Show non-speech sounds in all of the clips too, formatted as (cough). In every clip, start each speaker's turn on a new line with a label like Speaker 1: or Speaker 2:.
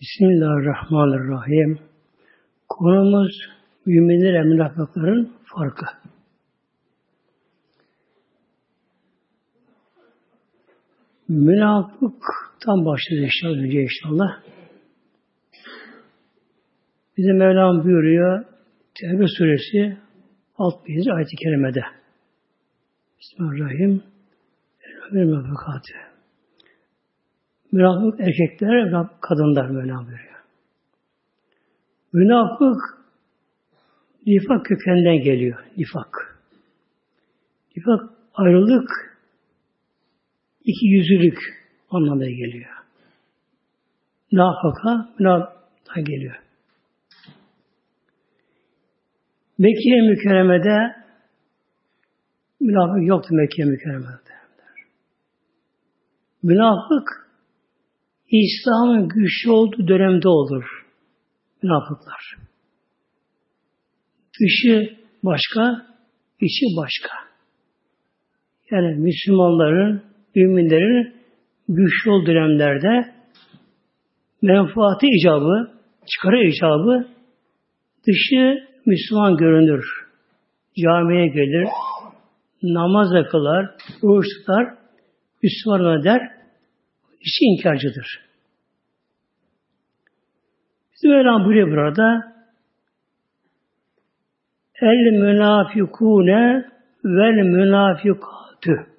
Speaker 1: Bismillahirrahmanirrahim. Konumuz müminler münafıkların farkı. Münafık tam başladı inşallah önce inşallah. Bizim Mevlam buyuruyor Tevbe suresi 61. ayet-i kerimede. Bismillahirrahmanirrahim. Münafıkatı. Münafık erkekler, kadınlar Mevlam buyuruyor. Münafık nifak kökeninden geliyor. Nifak. Nifak ayrılık iki yüzlülük anlamına geliyor. Nafaka münafıktan geliyor. Mekke mükerremede münafık yoktu Mekke mükerremede. Münafık İslam'ın güçlü olduğu dönemde olur. Münafıklar. Dışı başka, içi başka. Yani Müslümanların, müminlerin güçlü olduğu dönemlerde menfaati icabı, çıkarı icabı dışı Müslüman görünür. Camiye gelir, namaz kılar, oruç tutar, Müslüman der, içi inkarcıdır. Bizim Mevlam buyuruyor burada El münafikune vel münafikatü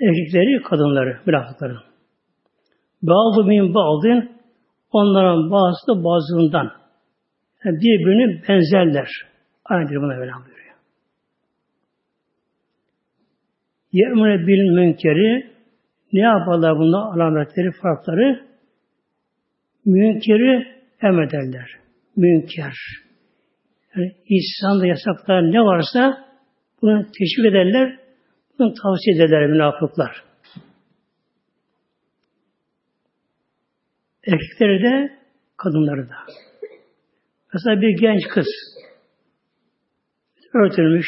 Speaker 1: Erkekleri, kadınları, münafıkları. Bazı min bazın onların bazısı da bazılarından. Yani birbirine benzerler. Aynıdır buna Mevlam buyuruyor. Ye'mune bil münkeri ne yaparlar bunda alametleri, farkları? Münkeri emrederler. Münker. Yani İslam'da yasaklar ne varsa bunu teşvik ederler, bunu tavsiye ederler münafıklar. Erkekleri de, kadınları da. Mesela bir genç kız örtülmüş,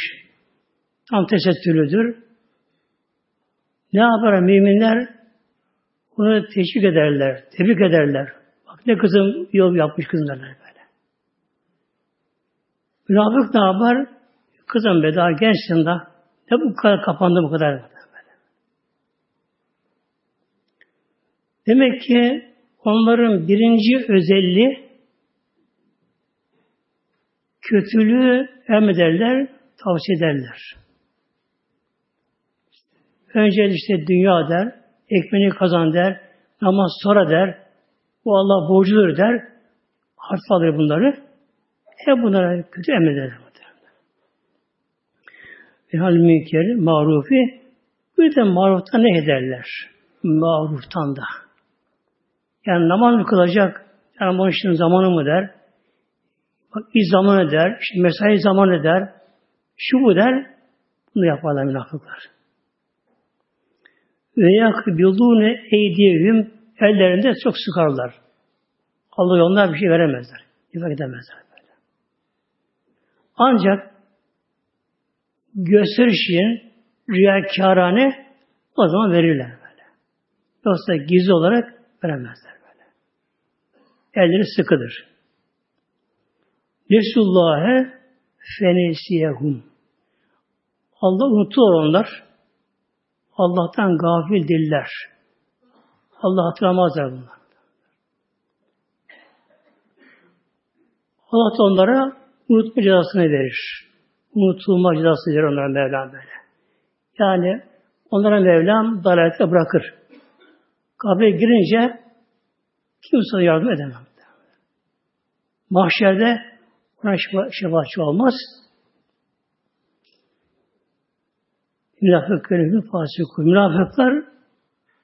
Speaker 1: tam tesettürlüdür. Ne yapar müminler? Onu teşvik ederler, tebrik ederler. Bak ne kızım yol yapmış kızım derler böyle. Münafık ne yapar? Kızım be daha gençsin da ne bu kadar kapandı bu kadar böyle. Demek ki onların birinci özelliği kötülüğü emrederler, tavsiye ederler. Önce işte dünya der, ekmeğini kazan der, namaz sonra der, bu Allah borcudur der, harf alır bunları. Hep bunlara kötü emreder. Hal münker, marufi, bir de maruftan ne ederler? Maruftan da. Yani namaz mı kılacak? Yani bunun için zamanı mı der? Bak iş zamanı der, mesai zamanı der, şu bu der, bunu yaparlar münafıklar. Ve yakbildûne eydiyehüm ellerinde çok sıkarlar. Allah onlar bir şey veremezler. İfade edemezler böyle. Ancak gösteriş için riyakarane o zaman verirler böyle. Yoksa gizli olarak veremezler böyle. Elleri sıkıdır. Resulullah fenesiyehum. Allah unutuyor onlar. Allah'tan gafil diller. Allah hatırlamazlar bunlar. Allah da onlara unutma cezasını verir. Unutulma cezası verir onlara Mevlam böyle. Yani onlara Mevlam dalalete bırakır. Kabre girince kimse yardım edemem. Mahşerde ona şefaatçi olmaz. Münafık gönüllü fasikun. Münafıklar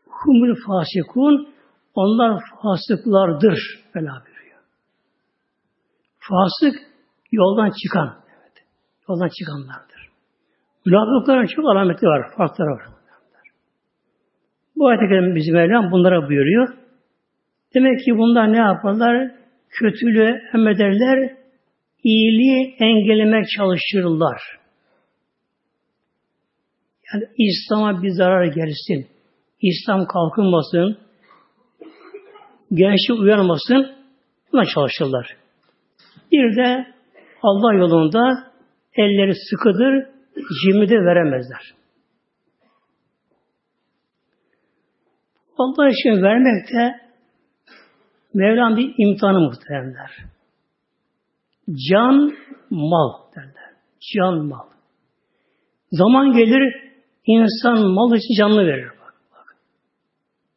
Speaker 1: humul fasikun onlar fasıklardır. Bela buyuruyor. Fasık yoldan çıkan. Evet. Yoldan çıkanlardır. Münafıkların çok alameti var. Farkları var. Bu ayet-i bizim Mevlam bunlara buyuruyor. Demek ki bunlar ne yaparlar? Kötülüğü emrederler, iyiliği engellemek çalışırlar. Yani İslam'a bir zarar gelsin, İslam kalkınmasın, gençlik uyanmasın, buna çalışırlar. Bir de Allah yolunda elleri sıkıdır, cimri de veremezler. Allah için vermek de Mevlam bir imtihanı muhteremler. Can, mal derler. Can, mal. Zaman gelir, insan mal için canlı verir. Bak.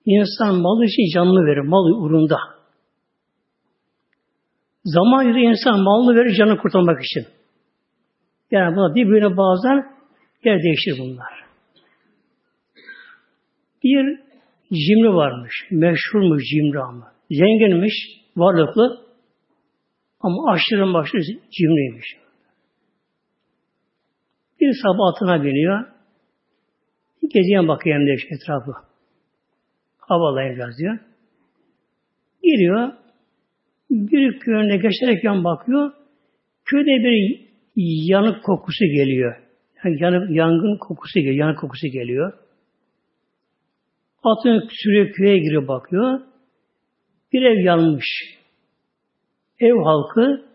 Speaker 1: İnsan mal için canlı verir, mal uğrunda. Zaman gelir, insan malını verir canını kurtarmak için. Yani buna birbirine bazen yer değişir bunlar. Bir cimri varmış. Meşhurmuş cimri ama. Zenginmiş, varlıklı ama aşırı başlı cimriymiş. Bir sabah atına biniyor. Gezeyim bakayım diye etrafı. Havalayın biraz diyor. Giriyor. Bir köyüne geçerek yan bakıyor. Köyde bir yanık kokusu geliyor. Yani yanık, yangın kokusu geliyor. Yanık kokusu geliyor. Atın sürüyor köye giriyor bakıyor. Bir ev yanmış. Ev halkı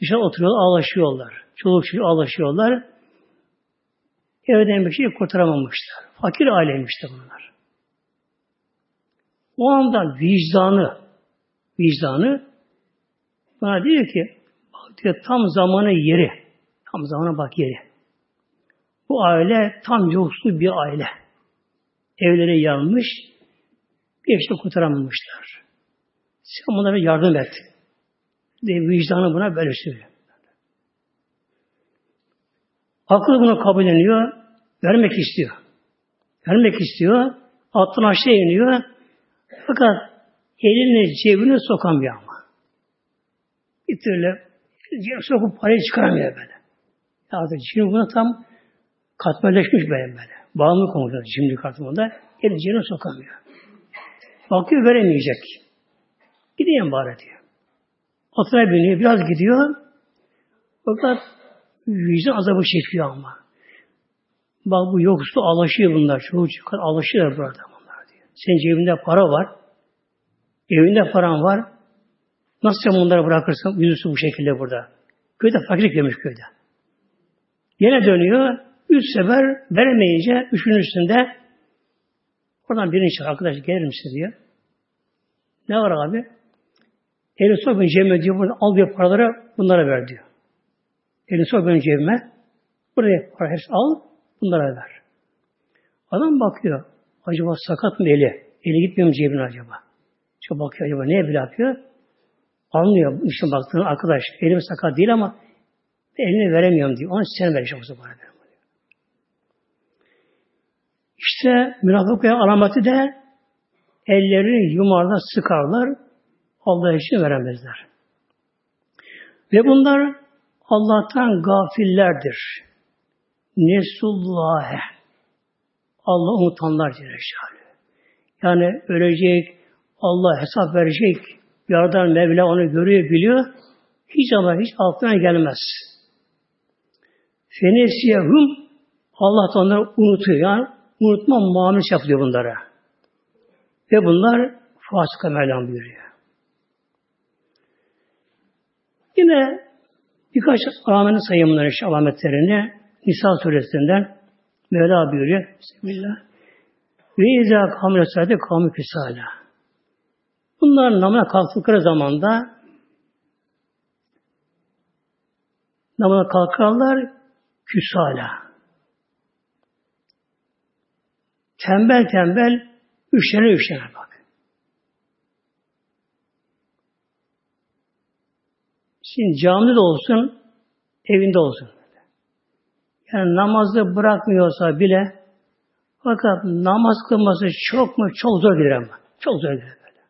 Speaker 1: dışarı oturuyor, ağlaşıyorlar. Çoluk çocuk ağlaşıyorlar. Evden bir şey kurtaramamışlar. Fakir aileymişti bunlar. O anda vicdanı, vicdanı bana diyor ki, bak diyor tam zamanı yeri, tam zamana bak yeri. Bu aile tam yoksul bir aile. Evleri yanmış, bir işte kurtaramamışlar. Sen bunlara yardım et. Diye vicdanı buna böyle söylüyor. Aklı bunu kabul ediyor, vermek istiyor. Vermek istiyor, altına aşağı iniyor. Fakat elini cebine sokamıyor ama. Bir türlü sokup parayı çıkaramıyor böyle. Ya şimdi buna tam katmerleşmiş böyle böyle. Bağımlı konuda şimdi kartımında elini cebine sokamıyor. Bakıyor veremeyecek. Gideyim bari diyor. Atına biniyor, biraz gidiyor. Fakat vicdan azabı çekiyor ama. Bak bu yoksul alışıyor bunlar. Çoğu çıkar alışıyorlar burada bunlar diyor. Senin cebinde para var. Evinde paran var. Nasıl sen bunları bırakırsın yüzüsü bu şekilde burada? Köyde fakirlik yemiş köyde. Yine dönüyor. Üç sefer veremeyince üçüncüsünde oradan birini çağır. Arkadaş gelir misin diyor. Ne var abi? Elini sok benim cebime diyor. Burada al diyor paraları bunlara ver diyor. Elini sok benim cebime. Buraya para hepsi al. Bunlara ver. Adam bakıyor. Acaba sakat mı eli? Eli gitmiyor mu cebine acaba? İşte bakıyor acaba neye bile yapıyor? Anlıyor. İşte baktığında arkadaş elim sakat değil ama elini veremiyorum diyor. Onu sen vereceksin o zaman. İşte münafıkların alameti de ellerini yumarlar, sıkarlar. Allah için veremezler. Ve bunlar Allah'tan gafillerdir. Nesullâhe. Allah unutanlar Celle Yani ölecek, Allah hesap verecek, yardan Mevla onu görüyor, biliyor. Hiç ama hiç aklına gelmez. Fenesiyehum Allah da onları unutuyor. Yani unutma muamelesi yapıyor bunlara. Ve bunlar fasıka Mevlam buyuruyor. Yine birkaç alametin işte alametlerini. Nisa suresinden Mevla buyuruyor. Bismillah. Ve izâ kâmile sâde kâmü küsâlâ. Bunlar namına kalktıkları zamanda namına kalkarlar küsâlâ. Tembel tembel üşene üşene bak. Şimdi camide de olsun, evinde olsun. Yani namazı bırakmıyorsa bile fakat namaz kılması çok mu? Çok zor gelir ama. Çok zor gelir böyle.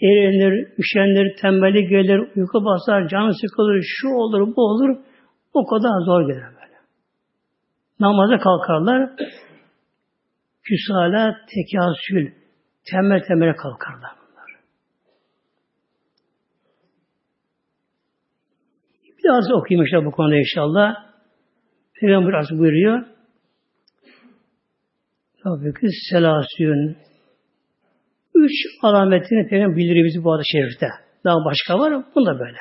Speaker 1: Eğlenir, üşenir, tembellik gelir, uyku basar, canı sıkılır, şu olur, bu olur. O kadar zor gelir böyle. Namaza kalkarlar. Küsala tekasül. Tembel tembel kalkarlar. Biraz okuyayım işte bu konuda inşallah. Peygamber Aleyhisselam buyuruyor. Tabii ki selasyon. Üç alametini Peygamber bildiriyor bizi bu adı şerifte. Daha başka var Bu da böyle.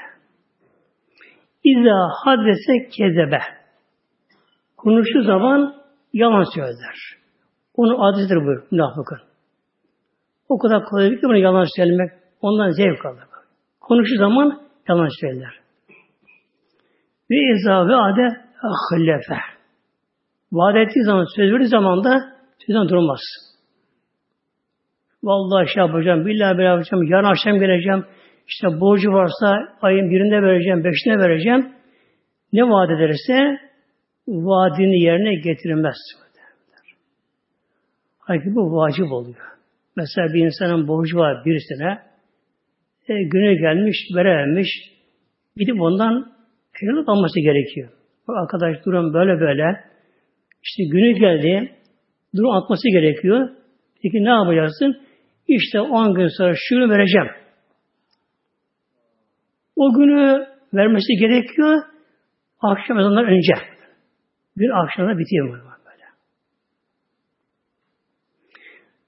Speaker 1: İza hadrese kezebe. Konuştuğu zaman yalan söyler. Onun adresidir bu münafıkın. O kadar kolay ki bunu yalan söylemek. Ondan zevk alır. Konuştuğu zaman yalan söyler. Ve izâ ve ade ahlefe. Vaat ettiği zaman, söz verdiği zaman da sözden durmaz. Vallahi şey yapacağım, billahi bir yapacağım, yarın akşam geleceğim, işte borcu varsa ayın birinde vereceğim, beşine vereceğim. Ne vaat ederse vaadini yerine getirilmez. Halbuki bu vacip oluyor. Mesela bir insanın borcu var birisine, e, güne gelmiş, verememiş, gidip ondan fenalık alması gerekiyor. Bak arkadaş durum böyle böyle, işte günü geldi, durum atması gerekiyor. Peki ne yapacaksın? İşte 10 gün sonra şunu vereceğim. O günü vermesi gerekiyor. Akşam ezanından önce. Bir akşamda bitiyor böyle.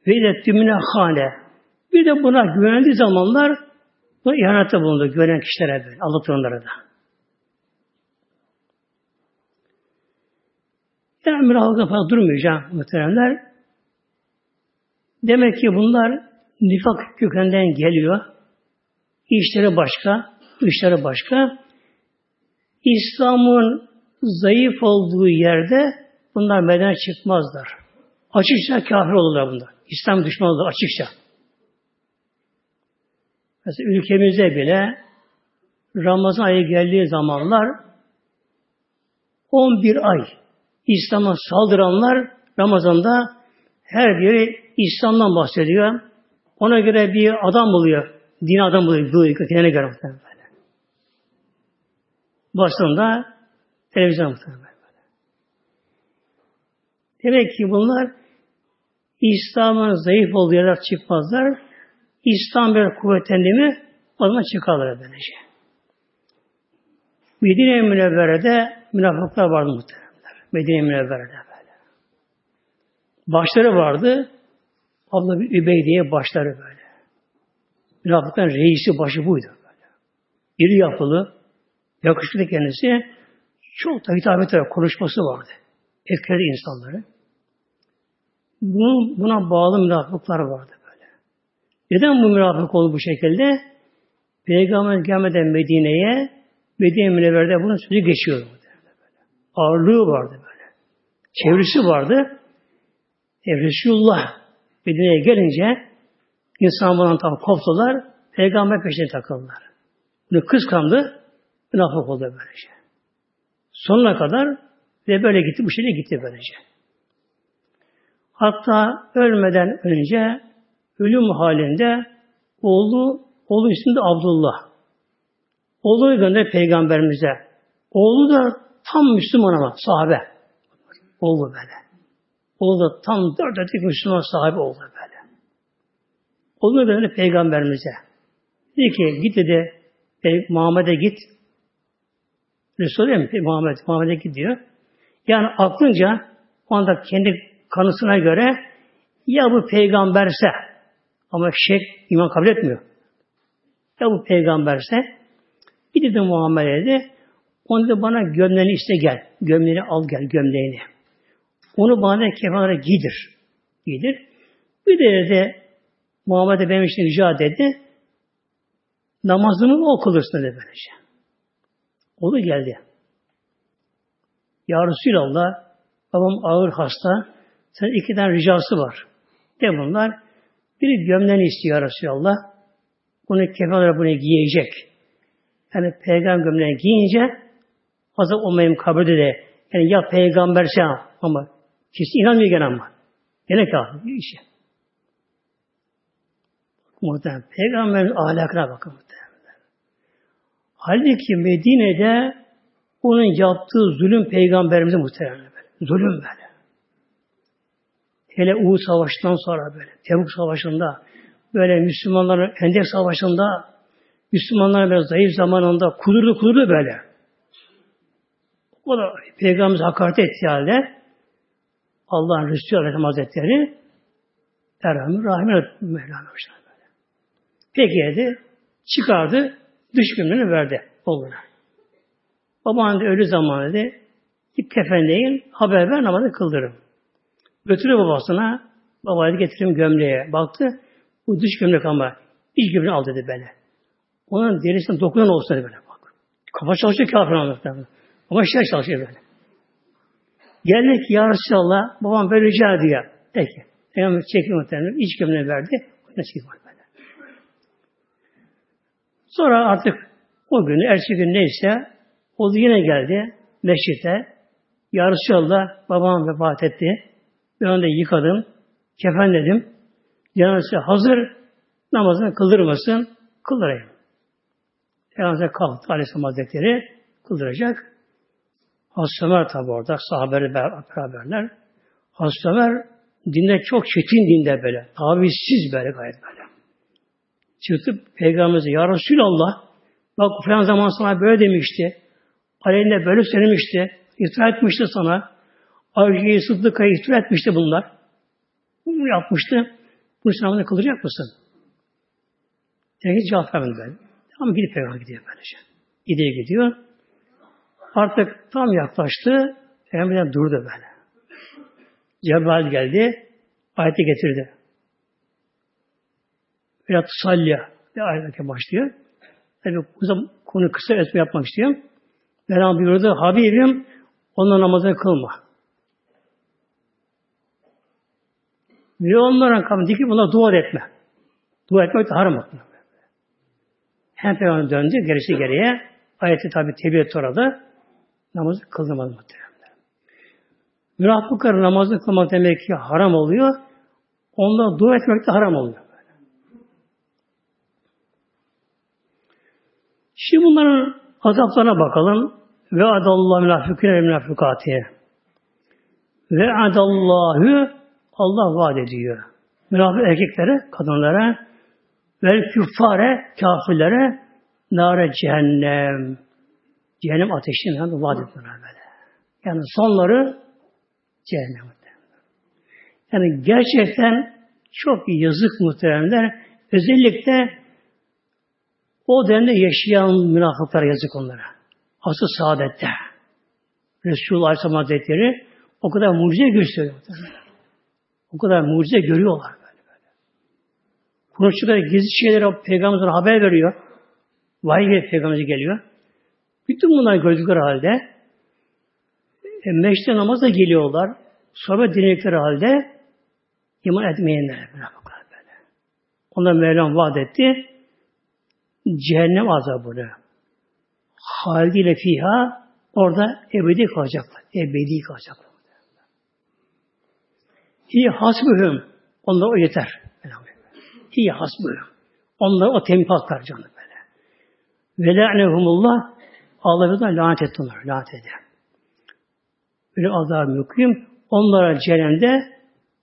Speaker 1: Ve de tümüne hane. Bir de buna güvendiği zamanlar bu ihanette bulundu. Güvenen kişilere böyle. Anlatılanlara da. Yani münafıkla fazla durmayacağım muhteremler. Demek ki bunlar nifak kökenden geliyor. İşleri başka, işleri başka. İslam'ın zayıf olduğu yerde bunlar meden çıkmazlar. Açıkça kafir olurlar bunlar. İslam düşmanı olurlar açıkça. Mesela ülkemizde bile Ramazan ayı geldiği zamanlar 11 ay İslam'a saldıranlar Ramazan'da her biri İslam'dan bahsediyor. Ona göre bir adam buluyor. Din adam buluyor. Bu kendine göre muhtemelen böyle. Televizyon muhtemelen böyle. Demek ki bunlar İslam'ın zayıf olduğu yerler çıkmazlar. İslam bir kuvvetlendi mi o zaman çıkarlar böylece. Medine-i Münevvere'de münafıklar vardı muhtemelenler. Medine-i böyle. Başları vardı. Abla bir Übey diye başları böyle. Münafıkların reisi başı buydu böyle. İri yapılı, yakışıklı kendisi. Çok da ederek konuşması vardı. Etkiledi insanları. Bunun, buna bağlı münafıklar vardı böyle. Neden bu münafık oldu bu şekilde? Peygamber gelmeden Medine'ye Medine Münevver'de bunun sözü geçiyor. Ağırlığı vardı. Çevresi vardı. E, Resulullah Medine'ye gelince insan bundan tam koptular. Peygamber peşine takıldılar. Bunu kıskandı. Münafık oldu böylece. Sonuna kadar ve böyle gitti. Bu şekilde gitti böylece. Hatta ölmeden önce ölüm halinde oğlu, oğlu ismi Abdullah. Oğlunu gönder peygamberimize. Oğlu da tam Müslüman ama sahabe. Oğlu böyle. Oğlu da tam dört etlik Müslüman sahibi oldu böyle. Oğlunu gönder peygamberimize. Dedi ki git dedi Muhammed'e git. Resul değil mi? Muhammed, Muhammed'e gidiyor. Yani aklınca o anda kendi kanısına göre ya bu peygamberse ama şek iman kabul etmiyor. Ya bu peygamberse bir dedi Muhammed'e de onu da bana gömleğini iste gel. Gömleğini al gel gömleğini. Onu bana kefenlere giydir. Giydir. Bir de de Muhammed'e benim için rica dedi. Namazını mı okulursun dedi böylece. O da geldi. Ya Resulallah babam ağır hasta. Sen iki tane ricası var. De bunlar. Biri gömleğini istiyor Resulallah. Bunu kefen olarak bunu giyecek. Yani peygamber gömleğini giyince azap olmayayım kabirde de yani ya peygamberse ama kişi inanmıyor gene ama. Gene kafir bir işe. Muhtemelen peygamberin ahlakına bakın muhtemelen. Halbuki Medine'de onun yaptığı zulüm peygamberimize muhtemelen. Zulüm böyle. Hele Uğur Savaşı'ndan sonra böyle, Tebuk Savaşı'nda, böyle Müslümanların Hendek Savaşı'nda, Müslümanlar böyle zayıf zamanında kudurdu kudurdu böyle. O da Peygamberimiz hakaret etti halde Allah'ın Resulü Aleyhisselam Hazretleri Erhamı Rahim Mevlana böyle. Peki dedi. Çıkardı. Dış gömleğini verdi oğluna. Baban da ölü zaman dedi. Git kefenleyin. Haber ver namazı kıldırın. Götürüyor babasına. Babaya getireyim gömleğe. Baktı. Bu dış gömlek ama iç gömleği al dedi böyle. Onun derisine dokunan olsa böyle bak. Kafa çalışıyor kafir anlatıyor. Ama şey çalışıyor böyle. Geldik ya Resulallah. Babam böyle rica ediyor. Peki. Peygamber çekiyor muhtemelen. İç gömleği verdi. Çıkıyor böyle. Sonra artık o gün, ertesi gün neyse o yine geldi meşrite. Ya Resulallah babam vefat etti. Ben onu da yıkadım. Kefenledim. Cenazesi hazır. Namazını kıldırmasın. Kıldırayım. Peygamber kalktı Aleyhisselam Hazretleri. Kıldıracak. Hazreti Ömer tabi orada. Sahabeleri beraberler. Hazreti Ömer dinde çok çetin dinde böyle. Tavizsiz böyle gayet böyle. Çıkıp Peygamberimize Ya Resulallah bak falan zaman sana böyle demişti. Aleyhine böyle söylemişti. İftira etmişti sana. Ayşe'yi Sıddıka'yı iftira etmişti bunlar. Bunu yapmıştı. Bu sınavını kılacak mısın? Peki cevap vermedi ben. Ama gidip peygamber gidiyor böylece. Gidiyor gidiyor. Artık tam yaklaştı. Peygamberden durdu böyle. Cebrail geldi. Ayeti getirdi. Veya salya bir ayete başlıyor. Tabi konu kısa etme yapmak istiyorum. Mevlam buyurdu, Habibim onunla namazını kılma. Ve onlara kalın dikip buna dua etme. Dua etmek de haram. Hem peygamber döndü, gerisi geriye. Ayeti tabi tebliğ etti orada. Namazı kıldırmadı muhtemelen. Münafıkların namazı kılmak demek ki haram oluyor. Onda dua etmek de haram oluyor. Şimdi bunların azaplarına bakalım. Ve adallahu münafıkine ve münafıkatiye. Ve adallahu Allah vaat ediyor. Münafık erkeklere, kadınlara ve küffare, kafirlere nare cehennem. Cehennem ateşinden vaat ediyorlar böyle. Yani sonları cehennem. Yani gerçekten çok yazık muhteremler. Özellikle o dönemde yaşayan münafıklara yazık onlara. Asıl saadette. Resulullah Aleyhisselam Hazretleri o kadar mucize gösteriyor. O kadar mucize görüyorlar böyle böyle. Konuştukları gizli şeyleri Peygamber'e haber veriyor. Vahiy ve Peygamber'e geliyor. Bütün bunları gördükleri halde e, meşte namaza geliyorlar. Sohbet dinledikleri halde iman etmeyenler böyle. Onlar Mevlam vaat etti cehennem azabını. Haliyle fiha orada ebedi kalacaklar. Ebedi kalacaklar. Hi hasbühüm. Onlar o yeter. Hi hasbühüm. Onlar o tempat canım böyle. Ve le'nehumullah Allah lanet etti onları. Lanet eder. Böyle azab müküm. Onlara cehennemde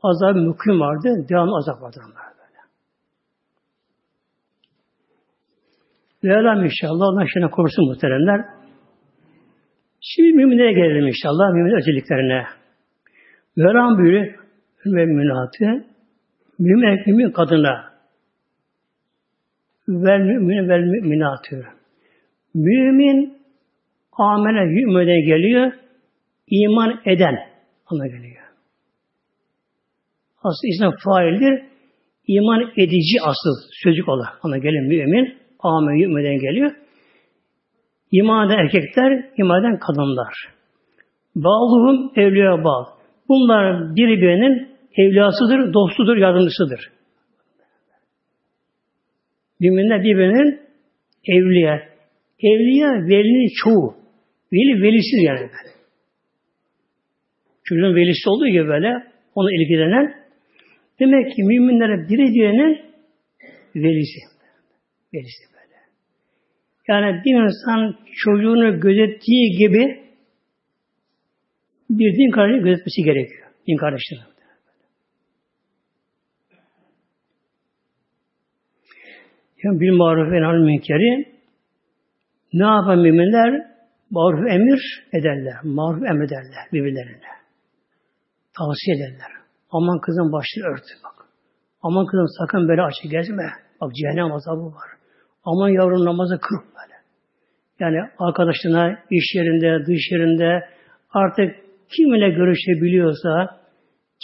Speaker 1: azab müküm vardı. Devamlı azap vardır onlara. Mevlam inşallah ondan şimdi korusun muhteremler. Şimdi müminlere gelelim inşallah. Mümin özelliklerine. Mevlam buyuruyor ve münatı mümin mümin kadına vel mümin vel müminatı mümin amele yümene geliyor iman eden ona geliyor. Aslında isim faildir. iman edici asıl sözcük olan ona gelen mümin Amen yümeden geliyor. İman eden erkekler, iman eden kadınlar. Bağluhum evliya bağ. Bunlar birbirinin evliyasıdır, dostudur, yardımcısıdır. Müminler birbirinin evliya. Evliya velinin çoğu. Veli velisiz yani böyle. Çocuğun velisi olduğu gibi böyle onu ilgilenen demek ki müminlere biri diyenin velisi. Velisi böyle. Yani bir insan çocuğunu gözettiği gibi bir din kardeşini gözetmesi gerekiyor. Din kardeşleri. Yani bir maruf enal münkeri ne yapan müminler? Maruf emir ederler. Maruf emrederler birbirlerine. tavsiye ederler. Aman kızın başını ört bak. Aman kızım sakın böyle açık gezme. Bak cehennem azabı var. Aman yavrum namazı kıl böyle. Yani arkadaşına, iş yerinde, dış yerinde artık kiminle görüşebiliyorsa,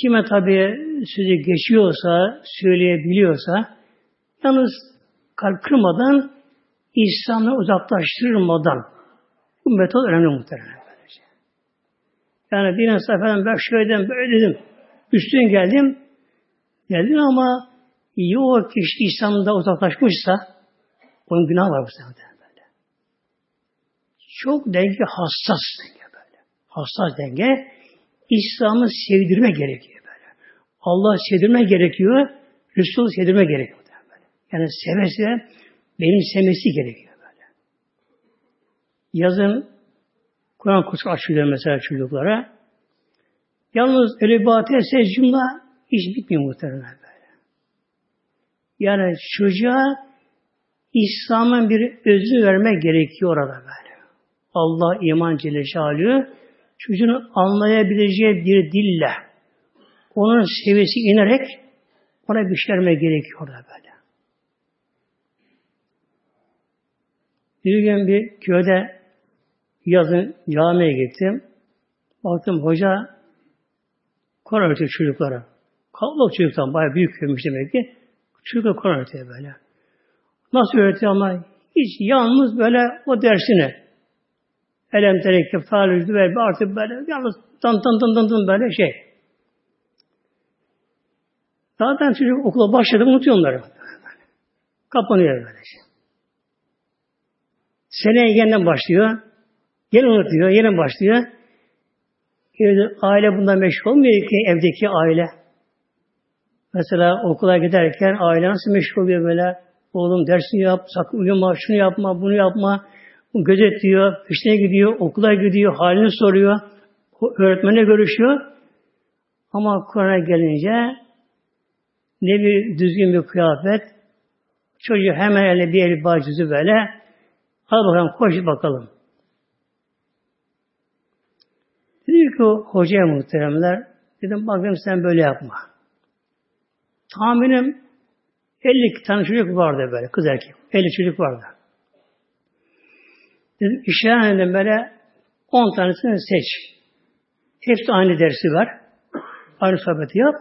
Speaker 1: kime tabi sözü geçiyorsa, söyleyebiliyorsa, yalnız kalp kırmadan, İslam'la uzaklaştırmadan bu metot önemli muhtemelen. Yani bir insan efendim ben şöyle böyle dedim. Üstüne geldim. Geldim ama yok kişi İslam'da uzaklaşmışsa onun günah var bu sefer böyle. Çok denge hassas denge böyle. Hassas denge. İslam'ı sevdirme gerekiyor böyle. Allah sevdirme gerekiyor. Resulü sevdirme gerekiyor. Böyle. Yani seve seve benimsemesi gerekiyor. Yazın Kur'an kursu açılıyor mesela çocuklara. Yalnız öyle batı cümle hiç bitmiyor muhtemelen böyle. Yani çocuğa İslam'ın bir özü vermek gerekiyor orada böyle. Allah iman Celle Şalü çocuğun anlayabileceği bir dille onun seviyesi inerek ona bir şey gerekiyor orada böyle. Bir gün bir köyde yazın camiye gittim. Baktım hoca Kur'an öğretiyor çocuklara. Kalabalık çocuktan bayağı büyük köymüş demek ki. Çocuklar Kur'an öğretiyor böyle. Nasıl öğretiyor ama hiç yalnız böyle o dersini elem terekkep, talüzdü ve artık böyle yalnız tan tan tan tan tan böyle şey. Zaten çocuk okula başladı unutuyor onları. (laughs) Kapanıyor böyle şey. Seneye yeniden başlıyor. Yine unutuyor, yine başlıyor. Evde, aile bundan meşgul olmuyor ki evdeki aile. Mesela okula giderken aile nasıl meşgul oluyor böyle? Oğlum dersini yap, sakın uyuma, şunu yapma, bunu yapma. Gözetliyor, işine gidiyor, okula gidiyor, halini soruyor. Öğretmenle görüşüyor. Ama Kur'an'a gelince ne bir düzgün bir kıyafet, çocuğu hemen eline bir el bağcızı böyle, al bakalım koş bakalım. Dedi ki hocaya muhteremler, dedim bakayım sen böyle yapma. Tahminim 50 tane çocuk vardı böyle, kız erkek. 50 çocuk vardı. Dedim işaretle böyle 10 tanesini seç. Hepsi aynı dersi var. Aynı sohbeti yap.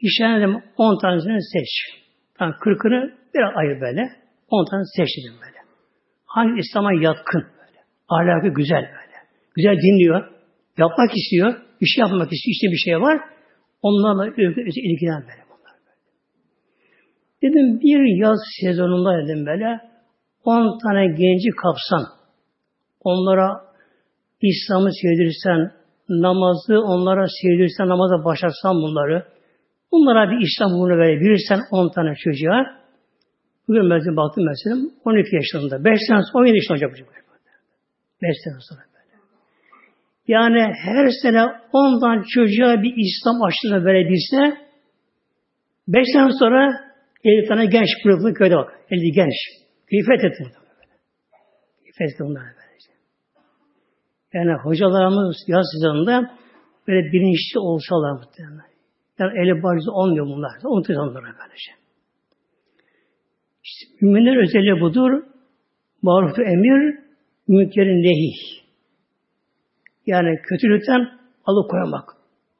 Speaker 1: İşaretle 10 tanesini seç. Yani 40'ını bir ayır böyle. 10 tane seç dedim böyle. Hangi İslam'a yatkın böyle. Ahlakı güzel böyle güzel dinliyor, yapmak istiyor, bir şey yapmak istiyor, işte bir şey var. Onlarla ilgilen böyle bunlar. Dedim bir yaz sezonunda dedim böyle 10 tane genci kapsan, onlara İslam'ı sevdirirsen, namazı onlara sevdirirsen, namaza başlarsan bunları, bunlara bir İslam bunu verebilirsen 10 tane çocuğa, bugün mesela baktım mesela 12 yaşında, 5 sene sonra 17 yaşında olacak bu çocuk. 5 sene sonra. Yani her sene ondan çocuğa bir İslam aşkına verebilse beş sene sonra 50 tane genç bırakıldı köyde bak. 50 genç. Kıyı fethetti. Fethetti bunlar böylece. Yani hocalarımız yaz sezonunda böyle bilinçli olsalar muhtemelen. Yani eli barcı olmuyor bunlar. Unutuyor onları böylece. İşte müminler özelliği budur. Marufu emir, münkerin lehih. Yani kötülükten alıkoymak.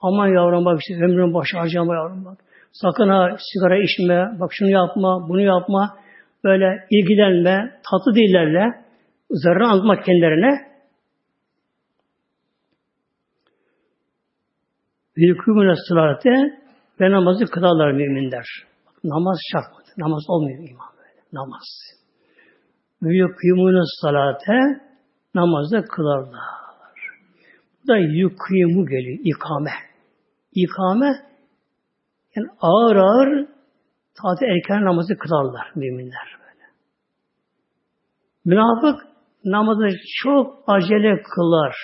Speaker 1: Aman yavrum bak işte ömrün başı harcama yavrum bak. Sakın ha sigara içme, bak şunu yapma, bunu yapma. Böyle ilgilenme, tatlı dillerle zararı anlatmak kendilerine. Yükümüne sılate ve namazı kılarlar müminler. Namaz şart. Namaz olmuyor iman böyle. Namaz. Yükümüne salate namazı kılarlar da yukimu geliyor. ikame. İkame yani ağır ağır tatil erken namazı kılarlar müminler böyle. Münafık namazı çok acele kılar.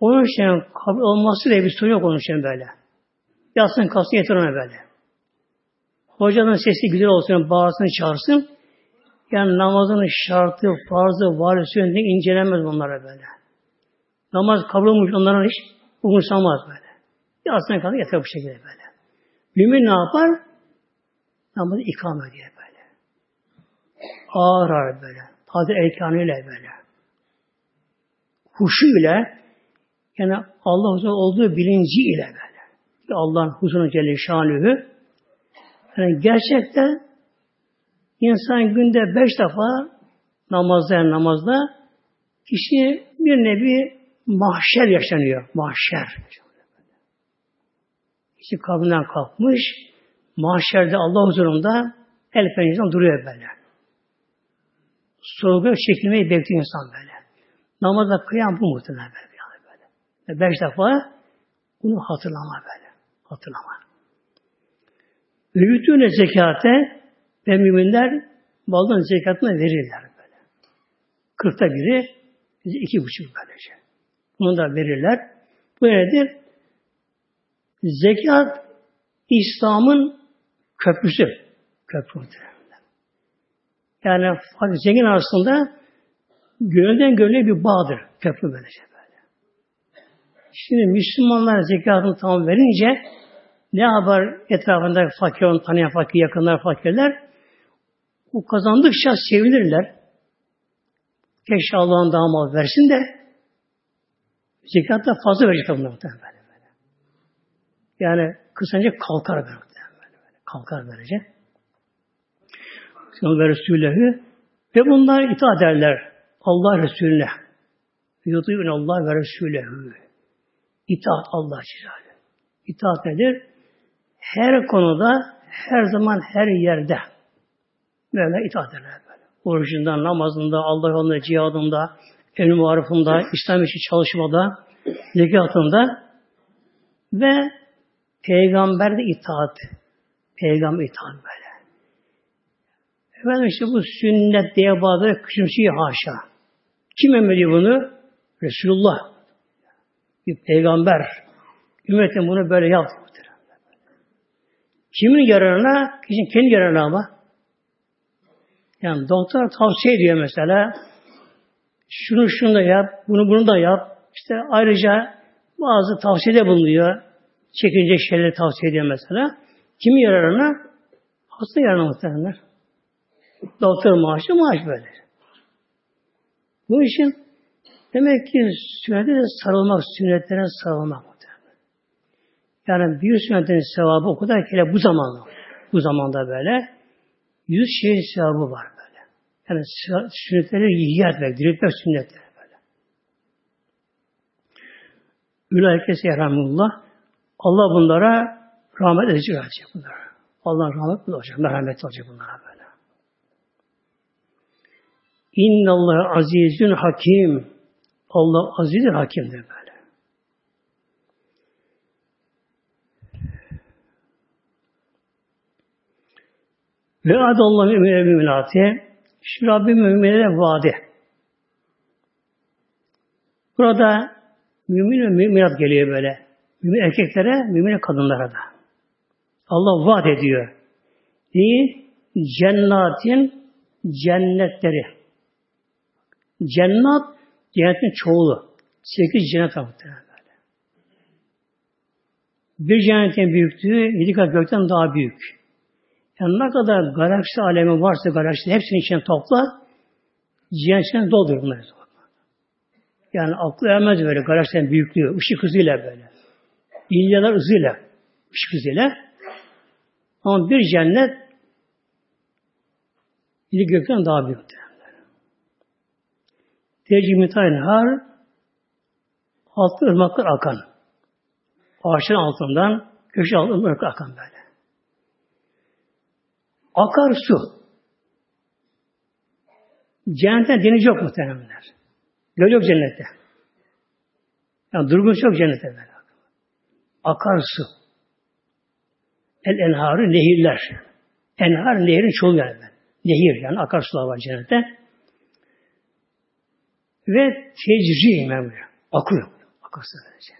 Speaker 1: Onun için kabul olması diye bir sorun yok onun için böyle. Yatsın kalsın yeter ona böyle. Hocanın sesi güzel olsun, bağırsın, çağırsın. Yani namazın şartı, farzı, var, sünnet incelenmez bunlara böyle. Namaz kabul olmuş onların hiç umursamaz böyle. Yatsına kadar yatar bu şekilde böyle. Mümin ne yapar? Namazı ikame ediyor böyle. Ağır ağır böyle. Tadı erkanıyla böyle. Huşuyla yani Allah huzurunda olduğu bilinciyle böyle. Allah'ın huzuruna Celle Şanühü yani gerçekten insan günde beş defa namazda yani namazda kişi bir nevi mahşer yaşanıyor. Mahşer. Kişi kabrinden kalkmış, mahşerde Allah huzurunda el pencereden duruyor böyle. Sorguya çekilmeyi bekliyor insan böyle. Namazda kıyam bu muhtemelen böyle. Böyle. Ve beş defa bunu hatırlama böyle. Hatırlama. Ürütüğüne zekate ve müminler maldan zekatını verirler böyle. Kırkta biri, iki buçuk böylece. Bunu da verirler. Bu nedir? Zekat İslam'ın köprüsü. Köprü Yani zengin arasında gönülden gönüle bir bağdır. Köprü böylece böyle. Şimdi Müslümanlar zekatını tam verince ne yapar etrafında fakir olan tanıyan fakir, yakınlar fakirler? Bu kazandıkça sevinirler. Keşke Allah'ın daha versin de zekat da fazla verecek bunlar muhtemelen böyle. Yani kısaca kalkar böyle böyle. Kalkar böylece. Ve Resulü'hü ve bunlar itaat ederler Allah Resulüne. Yuduyun Allah ve Resulühü. İtaat Allah Celle. İtaat nedir? Her konuda, her zaman, her yerde. Böyle itaat ederler böyle. Orucundan, namazında, Allah yolunda, cihadında, emri marifında, İslam için çalışmada, zekatında ve peygamberde itaat. Peygamber itaat böyle. Efendim işte bu sünnet diye bazıları küçümsüyor haşa. Kim emrediyor bunu? Resulullah. Bir peygamber. Ümmetin bunu böyle yaptı. Kimin yararına? Kişinin kendi yararına ama. Yani doktor tavsiye ediyor mesela. Şunu şunu da yap, bunu bunu da yap. İşte ayrıca bazı tavsiyede bulunuyor. Çekince şeyleri tavsiye ediyor mesela. Kimin yararına? Hasta yararına muhtemelen. Doktor maaşı maaş böyle. Bu işin demek ki sünnete de sarılmak, sünnetlere sarılmak. Yani bir sünnetin sevabı o kadar ki bu zamanda, bu zamanda böyle yüz şey sevabı var. Yani sünnetleri ihya etmek, diriltmek sünnetleri böyle. Ülaikesi Erhamullah Allah bunlara rahmet edecek olacak bunlara. Allah rahmet olacak, merhamet olacak bunlara böyle. İnna Allah azizün hakim. Allah azizdir, hakimdir böyle. Ve adallahu müminati. Şu Rabbim müminlere vaadi. Burada mümin ve müminat geliyor böyle. Mümin erkeklere, mümin kadınlara da. Allah vaat ediyor. Neyi? Cennetin cennetleri. Cennet, cennetin çoğulu. Sekiz cennet var böyle. Bir cennetin büyüklüğü yedi kat gökten daha büyük. Yani ne kadar galaksi alemi varsa galaksi hepsini içine topla, cihan doldur bunları. Yani aklı ermez böyle galaksinin büyüklüğü, ışık hızıyla böyle. İlyalar hızıyla, ışık hızıyla. Ama bir cennet bir gökten daha büyük. Tecrübetayın har altı ırmaklar akan. Ağaçların altından köşe altı ırmaklar akan böyle. Akar su. Cennetten deniz yok muhtemelenler. Göl yok cennette. Yani durgun çok cennette böyle. Akar su. El enharı nehirler. Enhar nehirin çoğu yani. Nehir yani akar sular var cennette. Ve tecri. Akıyor. Akar su böylece.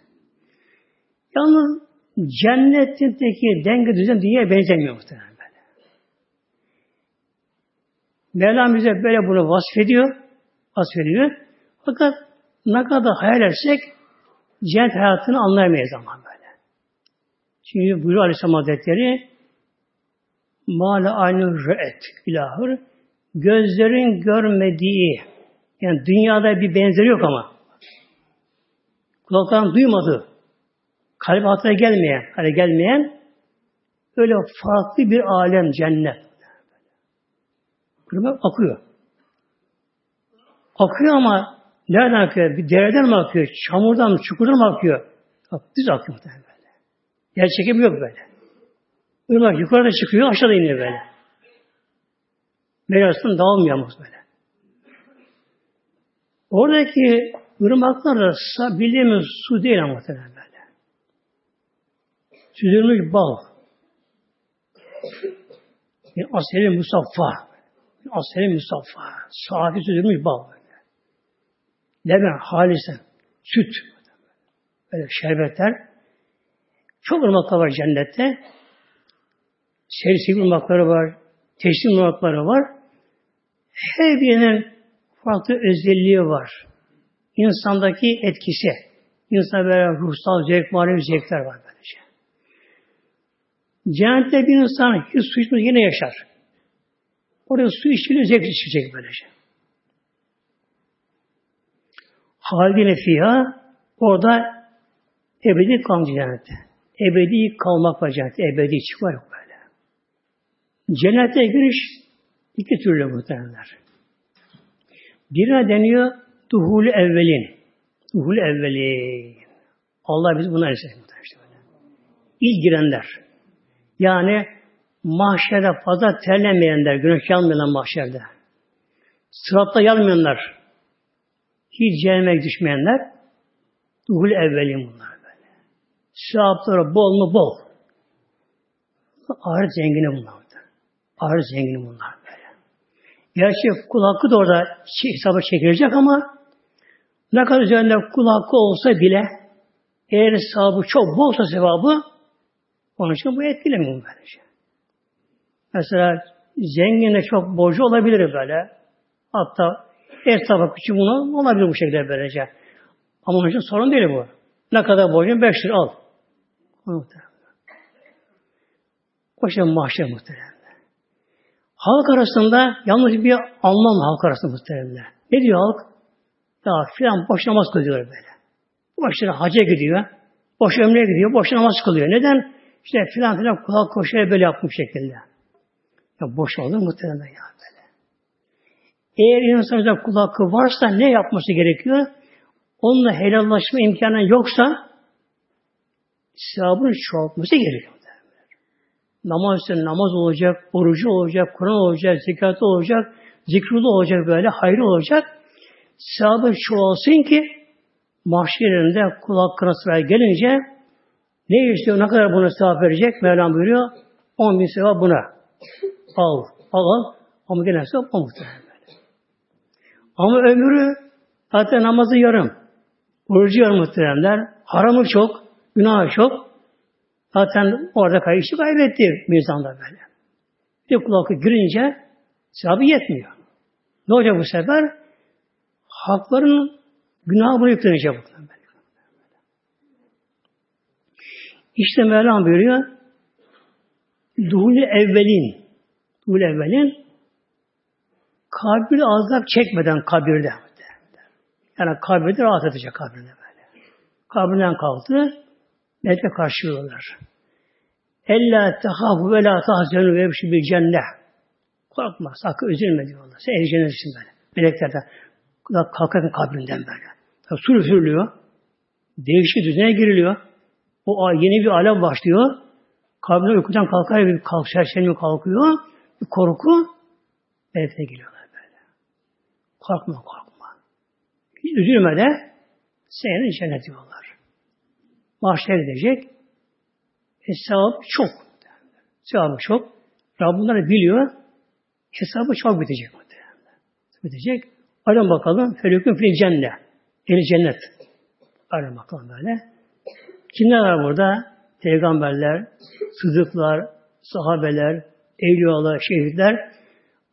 Speaker 1: Yalnız cennetteki denge düzen dünyaya benzemiyor muhtemelen. Mevlam bize böyle bunu vasfediyor. Vasfediyor. Fakat ne kadar hayal etsek cennet hayatını anlayamayız zaman böyle. Çünkü buyuruyor Aleyhisselam Hazretleri Mâle aynı re'et ilahır gözlerin görmediği yani dünyada bir benzeri yok ama kulakların duymadığı kalp hatına gelmeyen, hani gelmeyen öyle farklı bir alem cennet. Kırmak akıyor. Akıyor ama nereden akıyor? Bir dereden mi akıyor? Çamurdan mı? Çukurdan mı akıyor? Düz akıyor muhtemelen böyle. Yer çekimi yok böyle. Irmak yukarıda çıkıyor, aşağıda iniyor böyle. Mecrasından dağılmıyor ama böyle. Oradaki ırmaklar bildiğimiz su değil ama böyle. Süzülmüş bal. Bir aseri musaffa. Aseri musaffa. Safi süzülmüş bal. Böyle. Leben, halisen, süt. Böyle şerbetler. Çok ırmaklar var cennette. Serisi ırmakları var. Teslim ırmakları var. Her birinin farklı özelliği var. İnsandaki etkisi. İnsan böyle ruhsal zevk, manevi zevkler var böylece. Cennette bir insan hiç su içmez yine yaşar. Orada su içtiğinde zevk içecek böylece. Halidine fiha orada ebedi kalmış cennette. Ebedi kalmak var cennette. Ebedi çıkma yok böyle. Cennete giriş iki türlü muhtemelenler. Birine deniyor duhul evvelin. Duhul evvelin. Allah buna erişecek. Işte İlk girenler. Yani mahşerde fazla terlemeyenler, güneş yanmayan mahşerde. Sıratta yanmayanlar, hiç cehenneme düşmeyenler, duhul evvelin bunlar böyle. Sıratları bol mu bol. Ağır zengini bunlar. Ağır zengini bunlar böyle. Gerçi kul hakkı da orada hesaba çekilecek ama ne kadar üzerinde kul hakkı olsa bile eğer hesabı çok bolsa sevabı onun için bu etkilemiyor böylece. Mesela zengine çok borcu olabilir böyle. Hatta hesaba küçük bunu olabilir bu şekilde böylece. Ama onun için sorun değil bu. Ne kadar borcun? 5 lira al. O şey mahşer muhterem. Halk arasında yalnız bir Alman halk arasında muhteremler. Ne diyor halk? Ya filan boş namaz kılıyor böyle. Boş hacca gidiyor. Boş ömreye gidiyor. Boş namaz kılıyor. Neden? İşte filan filan kulak koşuyor böyle yapmış şekilde. Ya boş olur muhtemelen ya böyle. Eğer insanın kul hakkı varsa ne yapması gerekiyor? Onunla helallaşma imkanı yoksa sevabını çoğaltması gerekiyor. Namaz üstüne namaz olacak, orucu olacak, Kur'an olacak, zekatı olacak, zikrulu olacak böyle, hayrı olacak. Sevabı çoğalsın ki mahşerinde kul hakkına sıraya gelince ne istiyor, ne kadar buna sevap verecek? Mevlam buyuruyor. 10 bin sevap buna. Al, al, al. Ama sevap o muhtemelen. Ama ömrü zaten namazı yarım. Orucu yarım muhteremler. Haramı çok, günahı çok. Zaten orada kayışı kaybetti mizanda böyle. Bir kulakı girince sevabı yetmiyor. Ne olacak bu sefer? Hakların günahı bunu yüklenecek. İşte Mevlam buyuruyor Duhul evvelin Duhul evvelin kabir azap çekmeden kabirde. Yani kabirde rahat edecek kabirde böyle. Kabirden kalktı. Melekle karşılıyorlar. Ella tehafu ve la tahzenu ve bir cennet. Korkma, sakın üzülme diyorlar. Sen ehli cennetsin böyle. Melekler de kalkarken kabrinden böyle. Tabi su üfürülüyor. Değişik düzene giriliyor. O yeni bir alem başlıyor. Kabrinden uykudan kalkar bir kalk, sersemle kalkıyor. Bir korku. Melekler geliyorlar böyle. Korkma, korkma. Üzülme de senin cennet diyorlar. Mahşer edecek. Sevap çok. Sevabı çok. Rabbim bunları biliyor. Hesabı çok bitecek. Bitecek. Arın bakalım. Felükün fil cennet. El cennet. Arın bakalım böyle. Kimler var burada? Peygamberler, sıdıklar, sahabeler, evliyalar, şehitler,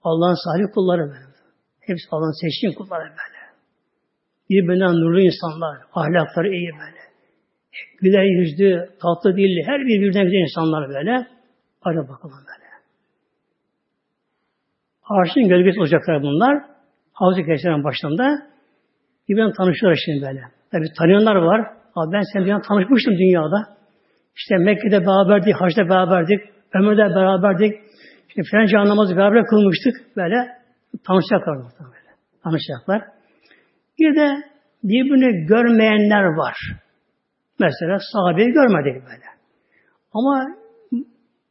Speaker 1: Allah'ın salih kulları böyle. Hepsi Allah'ın seçtiği kulları böyle. Birbirinden nurlu insanlar, ahlakları iyi böyle. Güler yüzlü, tatlı dilli, her birbirinden güzel insanlar böyle. Hadi bakalım böyle. Arşın gölgesi olacaklar bunlar. Havuz-i Kevser'in başında. Birbirine tanışıyorlar şimdi böyle. Tabi tanıyanlar var. Abi ben seninle tanışmıştım dünyada. İşte Mekke'de beraberdik, Hac'da beraberdik, Ömer'de beraberdik. İşte filanca namazı beraber kılmıştık. Böyle tanışacaklar böyle. Tanışacaklar. Bir de birbirini görmeyenler var. Mesela sahabeyi görmedik böyle. Ama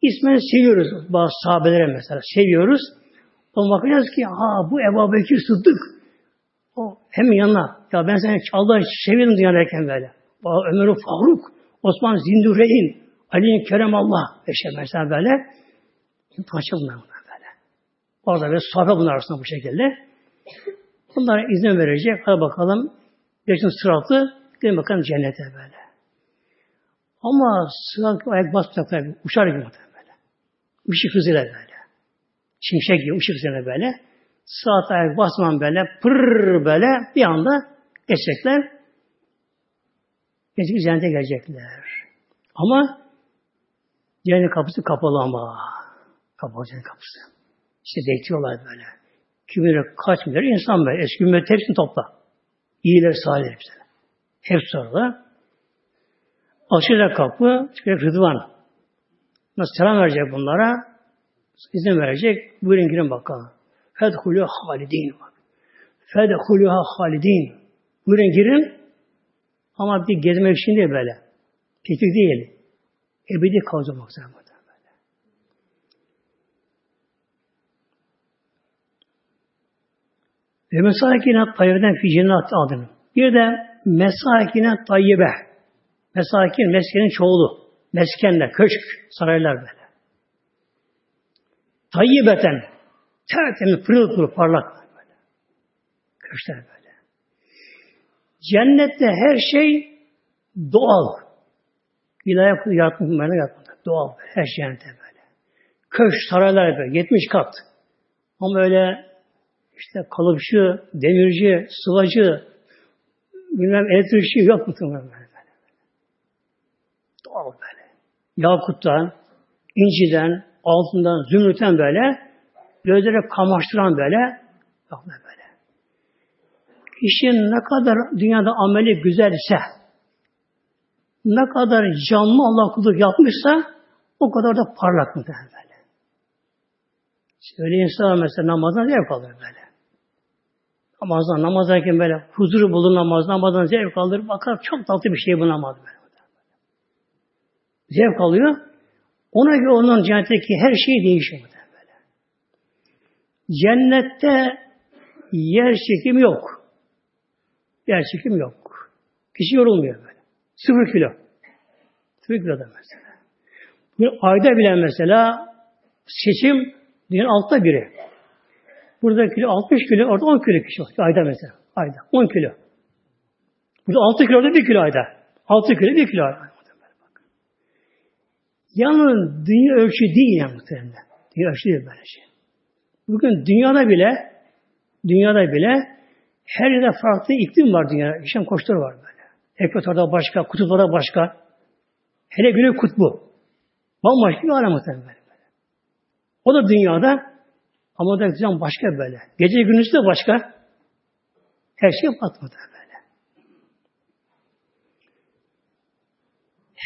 Speaker 1: ismini seviyoruz bazı sahabelere mesela. Seviyoruz. O bakacağız ki ha bu Ebu Bekir Sıddık. O hem yanına. Ya ben seni Allah'ı seviyorum dünyadayken böyle. Ömer Faruk, Osman Zindureyn, Ali Kerem Allah. İşte mesela böyle. Tanışıyor bunlar böyle. Orada böyle sahabe bunlar arasında bu şekilde. Bunlara izin verecek. Hadi bakalım. Geçin sıratı. Gelin bakalım cennete böyle. Ama sırat ayak basmayacak tabi. Uçar gibi böyle. Işık hızıyla böyle. Şimşek gibi ışık hızıyla böyle. Sırat ayak basman böyle. Pırr böyle. Bir anda geçecekler. Geçip cennete gelecekler. Ama cennet kapısı kapalı ama. Kapalı cennet kapısı. İşte bekliyorlar böyle. Kim bilir kaç milyar insan böyle. Eski ümmet hepsini topla. İyiler, salihler hepsine. Hepsi orada. Açacak kapı, çıkacak Rıdvan. Nasıl selam verecek bunlara? izin verecek. Buyurun girin bakalım. Fedhulü halidin. Fedhulü halidin. Buyurun girin. Ama bir gezmek için değil böyle. Piknik değil. Ebedi kalacak sana böyle. Ve mesakine tayyibeden fi cennet adını. Bir de mesakine tayyibe. Mesakin, meskenin çoğulu. Meskenler, köşk, saraylar böyle. Tayyibeten, tertemiz, pırıl pırıl, parlak böyle. Köşkler böyle. Cennette her şey doğal. İlahi yaratmış, böyle yapmadı. Doğal, her şey cennette böyle. Köşk, saraylar böyle, 70 kat. Ama öyle işte kalıpçı, demirci, sıvacı, bilmem elektrikçi yok muhtemelen böyle. Doğal böyle. Yakuttan, inciden, altından, zümrütten böyle gözleri kamaştıran böyle yok böyle. Kişinin ne kadar dünyada ameli güzelse ne kadar canlı Allah kulluk yapmışsa o kadar da parlak mı böyle. Öyle insan mesela namazdan zevk alır böyle. Namazdan, namazdayken böyle huzuru bulur namaz, namazdan zevk alır. Bakar çok tatlı bir şey bu namaz zevk alıyor. Ona göre onun cennetteki her şey değişiyor. Böyle. Cennette yer çekim yok. Yer çekim yok. Kişi yorulmuyor böyle. Sıfır kilo. Sıfır kilo da mesela. Bir ayda bile mesela seçim dünyanın altta biri. Burada kilo 60 kilo, orada 10 kilo kişi var. Ayda mesela. Ayda. 10 kilo. Burada 6 kilo, orada 1 kilo ayda. 6 kilo, 1 kilo ayda. Yalnız dünya ölçü değil yani muhtemelen. Dünya ölçü değil böyle şey. Bugün dünyada bile dünyada bile her yerde farklı iklim var dünyada. Yaşam koşulları var böyle. Ekvatorda başka, kutuplarda başka. Hele Güney Kutbu. Bambaşka bir alem muhtemelen. O da dünyada ama da düzen başka böyle. Gece gündüz de başka. Her şey batmadı.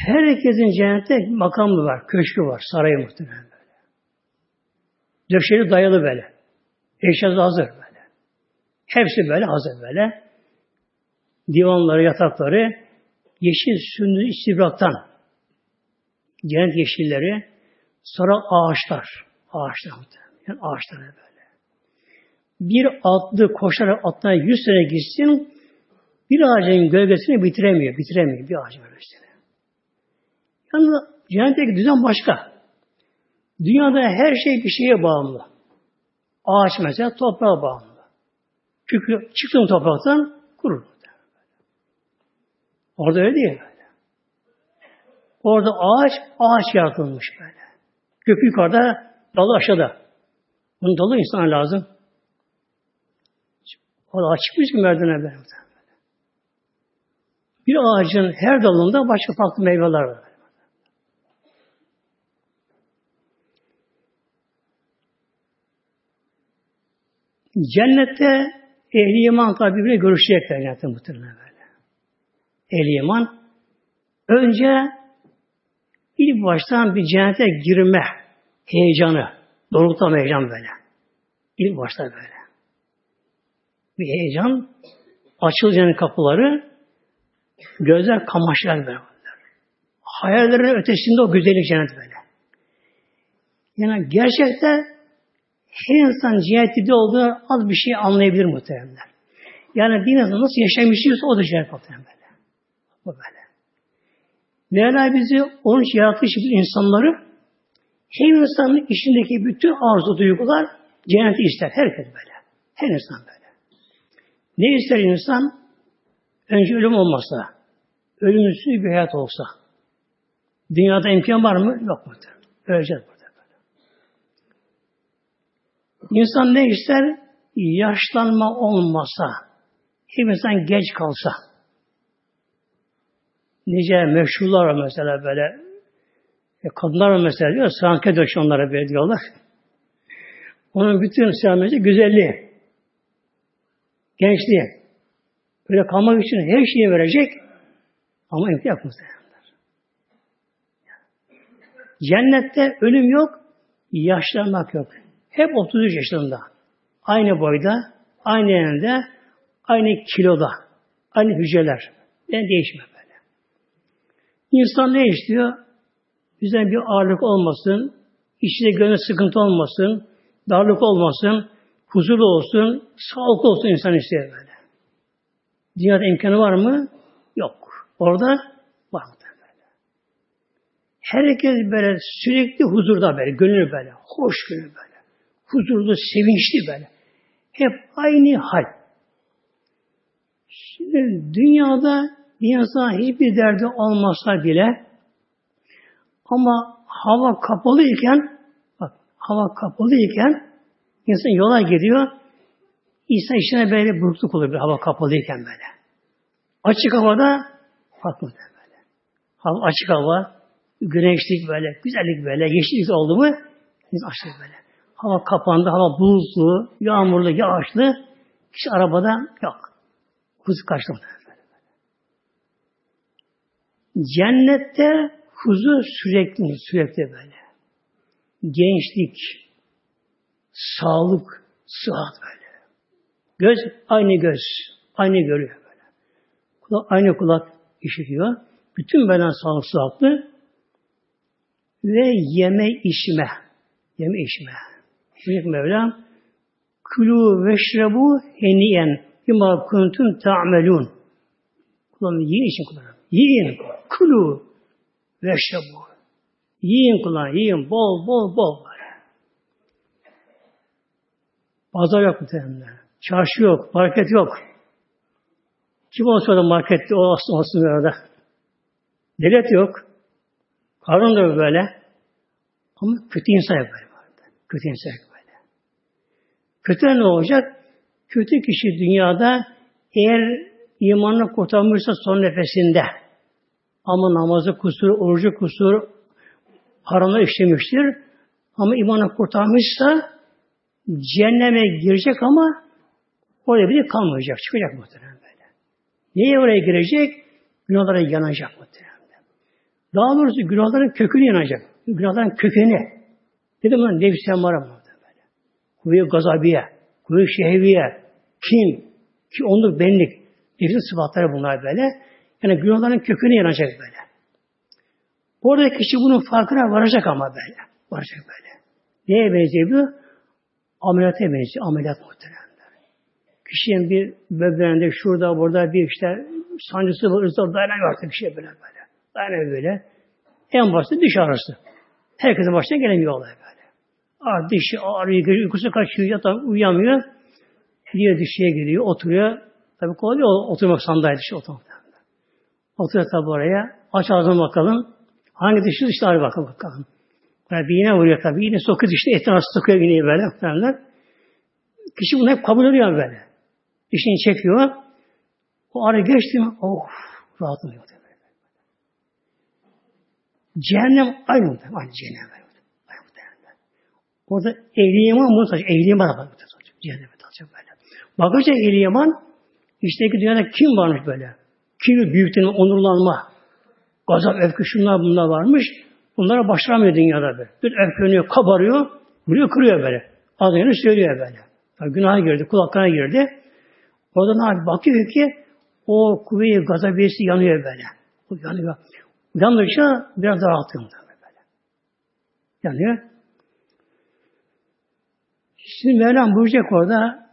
Speaker 1: Herkesin cennette makamı var, köşkü var, sarayı muhtemelen böyle. Döşeli dayalı böyle. Eşyası hazır böyle. Hepsi böyle hazır böyle. Divanları, yatakları yeşil sündüz istibraktan cennet yeşilleri sonra ağaçlar. Ağaçlar muhtemelen. Yani ağaçlar böyle. Bir atlı koşarak atına yüz sene gitsin bir ağacın gölgesini bitiremiyor. Bitiremiyor bir ağacın gölgesini. Yalnız cennetteki düzen başka. Dünyada her şey bir şeye bağımlı. Ağaç mesela toprağa bağımlı. Çünkü çıktığın topraktan kurur. Orada öyle değil böyle. Orada ağaç, ağaç yaratılmış böyle. Gök yukarıda, dalı aşağıda. Bunun dalı insana lazım. O da açıkmış ki merdivene böyle. Bir ağacın her dalında başka farklı meyveler var. Cennette ehli iman tabi birbirine görüşecekler cennette muhtemelen böyle. Ehli iman önce ilk baştan bir cennete girme heyecanı, doğrultma heyecan böyle. İlk başta böyle. Bir heyecan, açılacağın kapıları, gözler kamaşlar böyle. Hayallerin ötesinde o güzellik cennet böyle. Yani gerçekten her insan cennette olduğunu az bir şey anlayabilir muhtemelen. Yani bir insan nasıl yaşamışıyorsa o da cennet muhtemelen böyle. Bu böyle. Mevla bizi onun için insanları her insanın içindeki bütün arzu duygular cenneti ister. Herkes böyle. Her insan böyle. Ne ister insan? Önce ölüm olmasa, ölümsüz bir hayat olsa. Dünyada imkan var mı? Yok mudur? Öleceğiz burada. Böyle. İnsan ne ister? Yaşlanma olmasa, bir insan geç kalsa. Nice meşhurlar var mesela böyle. E, kadınlar var mesela diyor, sanke döş onlara böyle diyorlar. Onun bütün sevmesi güzelliği, gençliği. Böyle kalmak için her şeyi verecek ama imkan yok muhtemelen. Cennette ölüm yok, yaşlanmak yok. Hep 33 yaşında. Aynı boyda, aynı yerinde, aynı kiloda, aynı hücreler. Ben değişmem böyle. İnsan ne istiyor? Güzel bir ağırlık olmasın, içinde gönül sıkıntı olmasın, darlık olmasın, huzurlu olsun, sağlıklı olsun insan istiyor böyle. Dünyada imkanı var mı? Yok. Orada var mı? Böyle. Herkes böyle sürekli huzurda böyle, gönül böyle, hoş gönül böyle. Huzurlu, sevinçli böyle. Hep aynı hal. Şimdi dünyada insan hiçbir derdi olmasa bile ama hava kapalı iken bak hava kapalı iken insan yola gidiyor İnsan içine böyle burukluk olur bir hava kapalıyken böyle. Açık havada farklı böyle. Hava, açık hava, güneşlik böyle, güzellik böyle, yeşillik oldu mu biz açtık böyle. Hava kapandı, hava bulutlu, yağmurlu, yağışlı. Hiç arabada yok. Huzur kaçtı. Cennette huzur sürekli, sürekli böyle. Gençlik, sağlık, sıhhat böyle. Göz aynı göz. Aynı görüyor böyle. Kulak, aynı kulak işitiyor. Bütün beden sağlık sağlıklı. Ve yeme içme. Yeme içme. Büyük Mevlam Kulu veşrebu heniyen bima kuntum ta'melun. Kullanın yiyin için kullanın. Yiyin. Kulu veşrebu. Yiyin kullanın. Yiyin. Bol bol bol. Pazar yok muhtemelen. Çarşı yok, market yok. Kim olsa da markette o olsun, olsun orada. Devlet yok. Karın da böyle. Ama kötü insan yok böyle. Kötü insan yok böyle. Kötü ne olacak? Kötü kişi dünyada eğer imanını kurtarmışsa son nefesinde ama namazı kusur, orucu kusur, haramla işlemiştir. Ama imanı kurtarmışsa cehenneme girecek ama Oraya bir kalmayacak, çıkacak muhtemelen böyle. Neye oraya girecek? Günahlara yanacak muhtemelen. Daha doğrusu günahların kökünü yanacak. Günahların kökeni. Dedim lan nefsi ama böyle. Kuvve gazabiye, kuvve şehviye, kim, ki onluk benlik. Nefsin sıfatları bunlar böyle. Yani günahların kökünü yanacak böyle. Orada kişi bunun farkına varacak ama böyle. Varacak böyle. Neye benziyor bu? Ameliyata benziyor. Ameliyat muhtemelen. Kişinin bir böbreğinde şurada burada bir işte sancısı var, ızdırap dayanamıyor artık kişiye böyle böyle. Dayanamıyor böyle. En basit diş ağrısı. Herkesin başına gelemiyor olay böyle. Artık dişi ağrıyor, uykusu kaçıyor, yatak uyuyamıyor. Diğer dişiye gidiyor, oturuyor. Tabii kolay değil, oturmak sandalye dişi oturmak. Oturuyor tabi oraya. Aç ağzını bakalım. Hangi dişi dişli ağrı bakalım bakalım. Yani bir iğne vuruyor tabii. İğne sokuyor dişli, etrafı sokuyor iğneyi böyle. Muhtemelen. Kişi bunu hep kabul ediyor böyle. İşini çekiyor. O ara geçti mi? Of! Rahatım yok. Cehennem aynı muhtemelen. Aynı cehennem. Aynı muhtemelen. Orada ehli iman bunu taşıyor. Ehli iman bak. Cehenneme taşıyor böyle. Bakınca ehli iman işte ki dünyada kim varmış böyle? Kim büyükten onurlanma, gazap, öfke, şunlar bunlar varmış. Bunlara başlamıyor dünyada böyle. Bir öfkeleniyor, kabarıyor, vuruyor, kırıyor böyle. Adını söylüyor böyle. Tabii günaha girdi, kulaklarına girdi. Orada ne? Bakıyor ki o kuvve-i gazabiyesi yanıyor böyle. O yanıyor. Yandıkça biraz daha rahatlıyor böyle. Yanıyor. Şimdi Mevlam buyuracak orada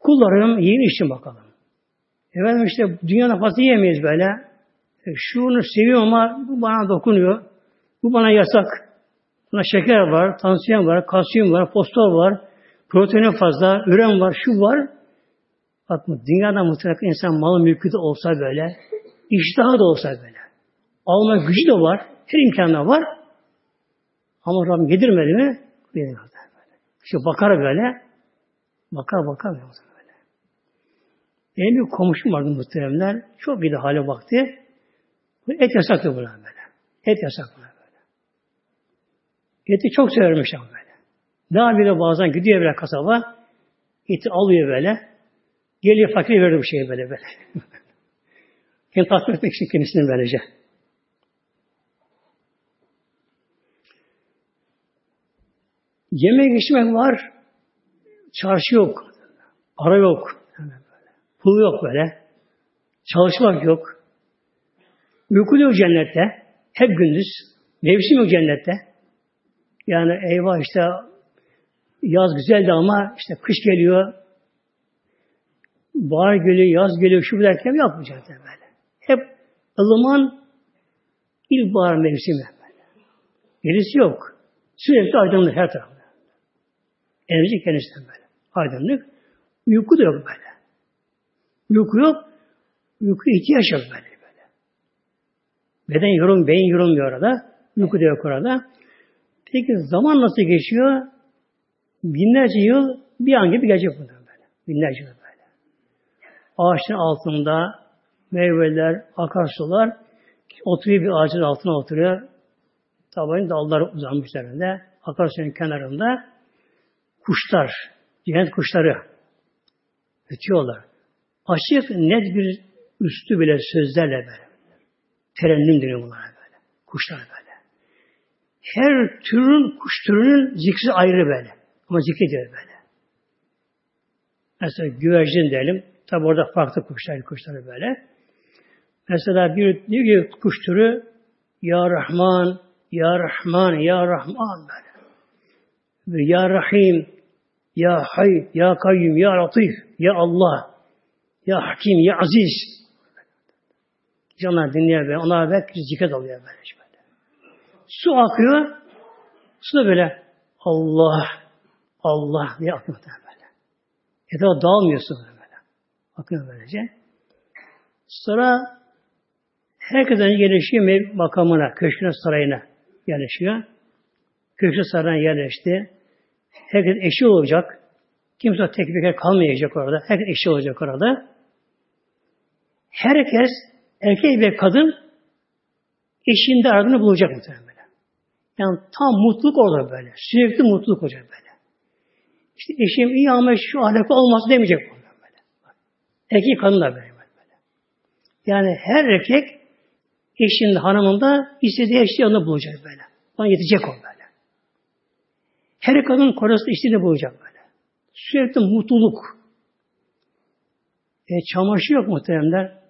Speaker 1: kullarım yiyin için bakalım. Efendim işte dünyanın fazla yiyemeyiz böyle. E, şunu seviyorum ama bu bana dokunuyor. Bu bana yasak. Buna şeker var, tansiyon var, kalsiyum var, fosfor var, protein fazla, üren var, şu var. Bak dünyada mutlaka insan malı mülkü de olsa böyle, iştahı da olsa böyle. Alma gücü de var, her imkanı var. Ama Rabbim yedirmedi mi? Yedirmedi. İşte bakar böyle, bakar bakar böyle. Benim bir komşum vardı muhteremler. Çok bir de hale baktı. Et yasaktı buna böyle. Et yasak buna böyle. Eti çok severmiş ama böyle. Ne yapıyor bazen gidiyor böyle kasaba. Eti alıyor böyle. Geliyor fakir veriyor bir şey böyle böyle. (laughs) Kendi tatmin etmek için kendisini böylece. Yemek içmek var. Çarşı yok. Ara yok. Pul yok böyle. Çalışmak yok. Uyku yok cennette. Hep gündüz. Mevsim yok cennette. Yani eyvah işte yaz güzeldi ama işte kış geliyor. Bahar geliyor, yaz geliyor, şu derken yapmayacak böyle. Hep ılıman ilkbahar mevsimi. Gerisi yok. Sürekli aydınlık her tarafta. Enerji kendisinden böyle. Aydınlık. Uyku da yok böyle. Uyku yok. Uyku ihtiyaç yok böyle böyle. Beden yorum, beyin yorulmuyor orada. Uyku da yok orada. Peki zaman nasıl geçiyor? Binlerce yıl bir an gibi gelecek bunlar böyle. Binlerce yıl böyle. Ağaçın altında meyveler, akarsular oturuyor bir ağacın altına oturuyor. Tabanın dalları uzanmış üzerinde. Akarsuyun kenarında kuşlar, cennet kuşları ötüyorlar. Açık, net bir üstü bile sözlerle böyle. Terennüm deniyor bunlara böyle. Kuşlar böyle. Her türün, kuş türünün zikri ayrı böyle. Ama zikrediyor böyle. Mesela güvercin diyelim. Tabi orada farklı kuşlar, kuşları böyle. Mesela bir diyor ki kuş türü Ya Rahman, Ya Rahman, Ya Rahman böyle. Ve Ya Rahim, Ya Hay, Ya Kayyum, Ya Latif, Ya Allah. Ya Hakim, Ya Aziz. Canlar dinliyor böyle. Onlar böyle zikret alıyor böyle. Su akıyor. Su da böyle Allah, Allah diye akıyor böyle. Etrafa dağılmıyor su böyle. Akıyor böylece. Sonra herkesten yerleşiyor makamına, köşküne, sarayına yerleşiyor. Köşkü sarayına yerleşti. Herkes eşi olacak. Kimse tek bir kalmayacak orada. Herkes eşi olacak orada herkes erkek ve kadın eşinde aradığını bulacak muhtemelen. Yani tam mutluluk orada böyle. Sürekli mutluluk olacak böyle. İşte eşim iyi ama şu ahlakı olması demeyecek böyle. Erkek kadın da böyle, böyle. Yani her erkek eşinde, hanımında istediği eşi yanında bulacak böyle. Bana yetecek o böyle. Her kadın kocası istediğini bulacak böyle. Sürekli mutluluk. E, çamaşır yok muhteremler.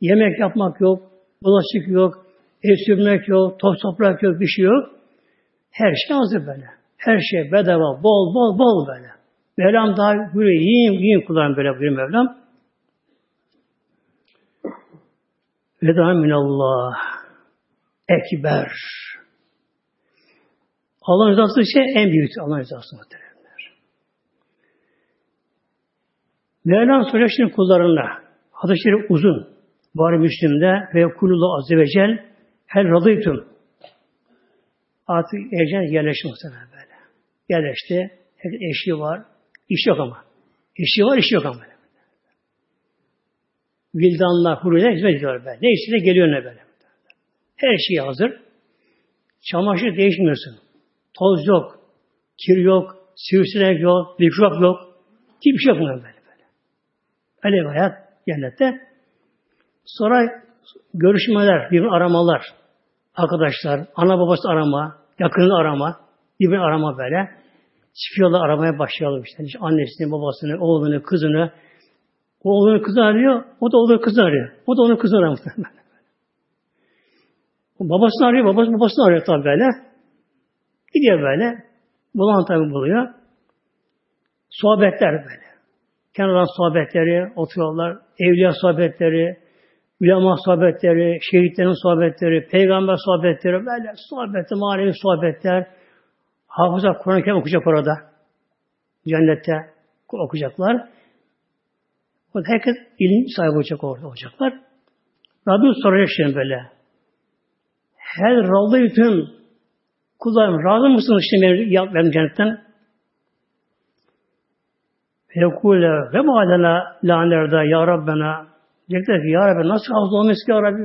Speaker 1: Yemek yapmak yok, bulaşık yok, ev sürmek yok, toz toprak yok, bir şey yok. Her şey hazır böyle. Her şey bedava, bol bol bol böyle. Mevlam daha buyuruyor, yiyin, yiyin kullanın böyle buyuruyor Mevlam. Veda minallah ekber. Allah'ın rızası şey en büyük Allah'ın rızası muhteremler. Mevlam Suresi'nin kullarına hadisleri uzun. Bari Müslim'de ve kulullah azze ve cel hel radıytum. Artık ercan yerleşti muhtemelen böyle. Yerleşti. Eşi var. İş yok ama. Eşi var, iş yok ama. vildanlar, huriler hizmet ediyorlar böyle. Ne istediğine geliyor ne böyle. Her şey hazır. Çamaşır değişmiyorsun. Toz yok, kir yok, sivrisinek yok, mikrop yok. Hiçbir şey yok böyle böyle. Öyle bir hayat cennette. Sonra görüşmeler, birbirini aramalar. Arkadaşlar, ana babası arama, yakını arama, birbirini arama böyle. Çıkıyorlar aramaya başlayalım işte. işte annesini, babasını, oğlunu, kızını. O oğlunu kızı arıyor, o da oğlunu kızı arıyor. O da onun kızını arıyor. (laughs) babasını arıyor, babası babasını arıyor tabii böyle. Gidiyor böyle. Bulan tabii buluyor. Sohbetler böyle. Kenardan sohbetleri, oturuyorlar. Evliya sohbetleri, ulema sohbetleri, şehitlerin sohbetleri, peygamber sohbetleri, böyle sohbetler, manevi sohbetler. Hafıza Kur'an-ı Kerim okuyacak orada. Cennette okuyacaklar. Orada herkes ilim sahibi olacak orada olacaklar. Rabbim soracak şimdi böyle. Her razıytım kullarım razı mısınız şimdi benim, benim cennetten? Fekule ve mâlena lânerda ya Rabbena Diyecekler ki Ya Rabbi nasıl razı olmayız ki Ya Rabbi?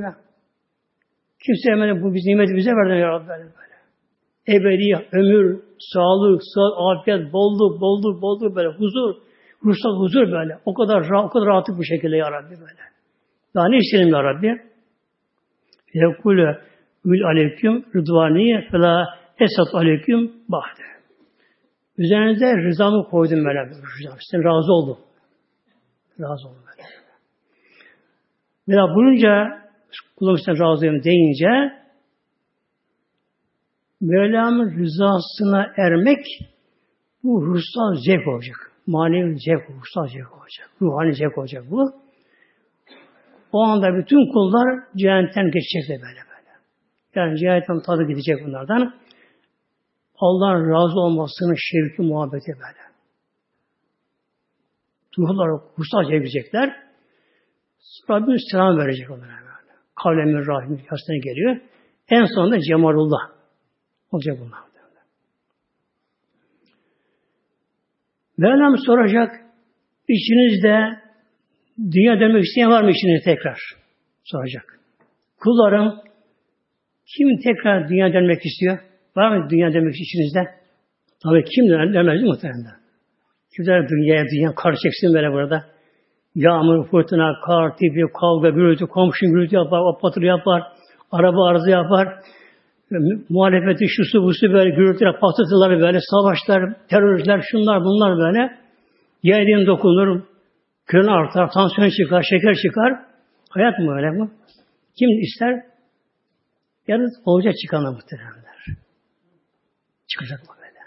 Speaker 1: Kimse hemen bu biz nimeti bize verdin Ya Rabbi. Böyle. Ebedi, ömür, sağlık, sağlık, afiyet, bolluk, bolluk, bolluk böyle, huzur, ruhsal huzur böyle. O kadar o kadar rahatlık bu şekilde Ya Rabbi böyle. Daha ne istedim Ya Rabbi? Yekule ül aleyküm rıdvaniye fela esat aleyküm bahde. Üzerinize rızamı koydum böyle. Sen razı oldum. Razı oldum. Veya bulunca kulum sen razıyım deyince Mevlam'ın rızasına ermek bu ruhsal zevk olacak. Manevi zevk, ruhsal zevk olacak. Ruhani zevk olacak bu. O anda bütün kullar cehennetten geçecekler böyle böyle. Yani cehennetten tadı gidecek bunlardan. Allah'ın razı olmasının şevki, muhabbeti böyle. Ruhlar ruhsal zevk Rabbim selam verecek onlara böyle. Kavlemin rahim yasına geliyor. En sonunda Cemalullah olacak bunlar. Mevlam soracak, içinizde dünya dönmek isteyen var mı içinizde tekrar? Soracak. Kullarım, kim tekrar dünya dönmek istiyor? Var mı dünya dönmek içinizde? Tabii kim dönmez muhtemelen. Kimler dünyaya, dünya karşı çeksin böyle burada. Yağmur, fırtına, kar, tipi, kavga, gürültü, komşu gürültü yapar, o patır yapar, araba arıza yapar, muhalefeti şusu busu böyle gürültüler, patırtılar böyle, savaşlar, teröristler, şunlar bunlar böyle. Yediğin dokunur, kırın artar, tansiyon çıkar, şeker çıkar. Hayat mı öyle bu? Kim ister? Yarın olacak çıkanlar muhteremler. Çıkacak mı böyle?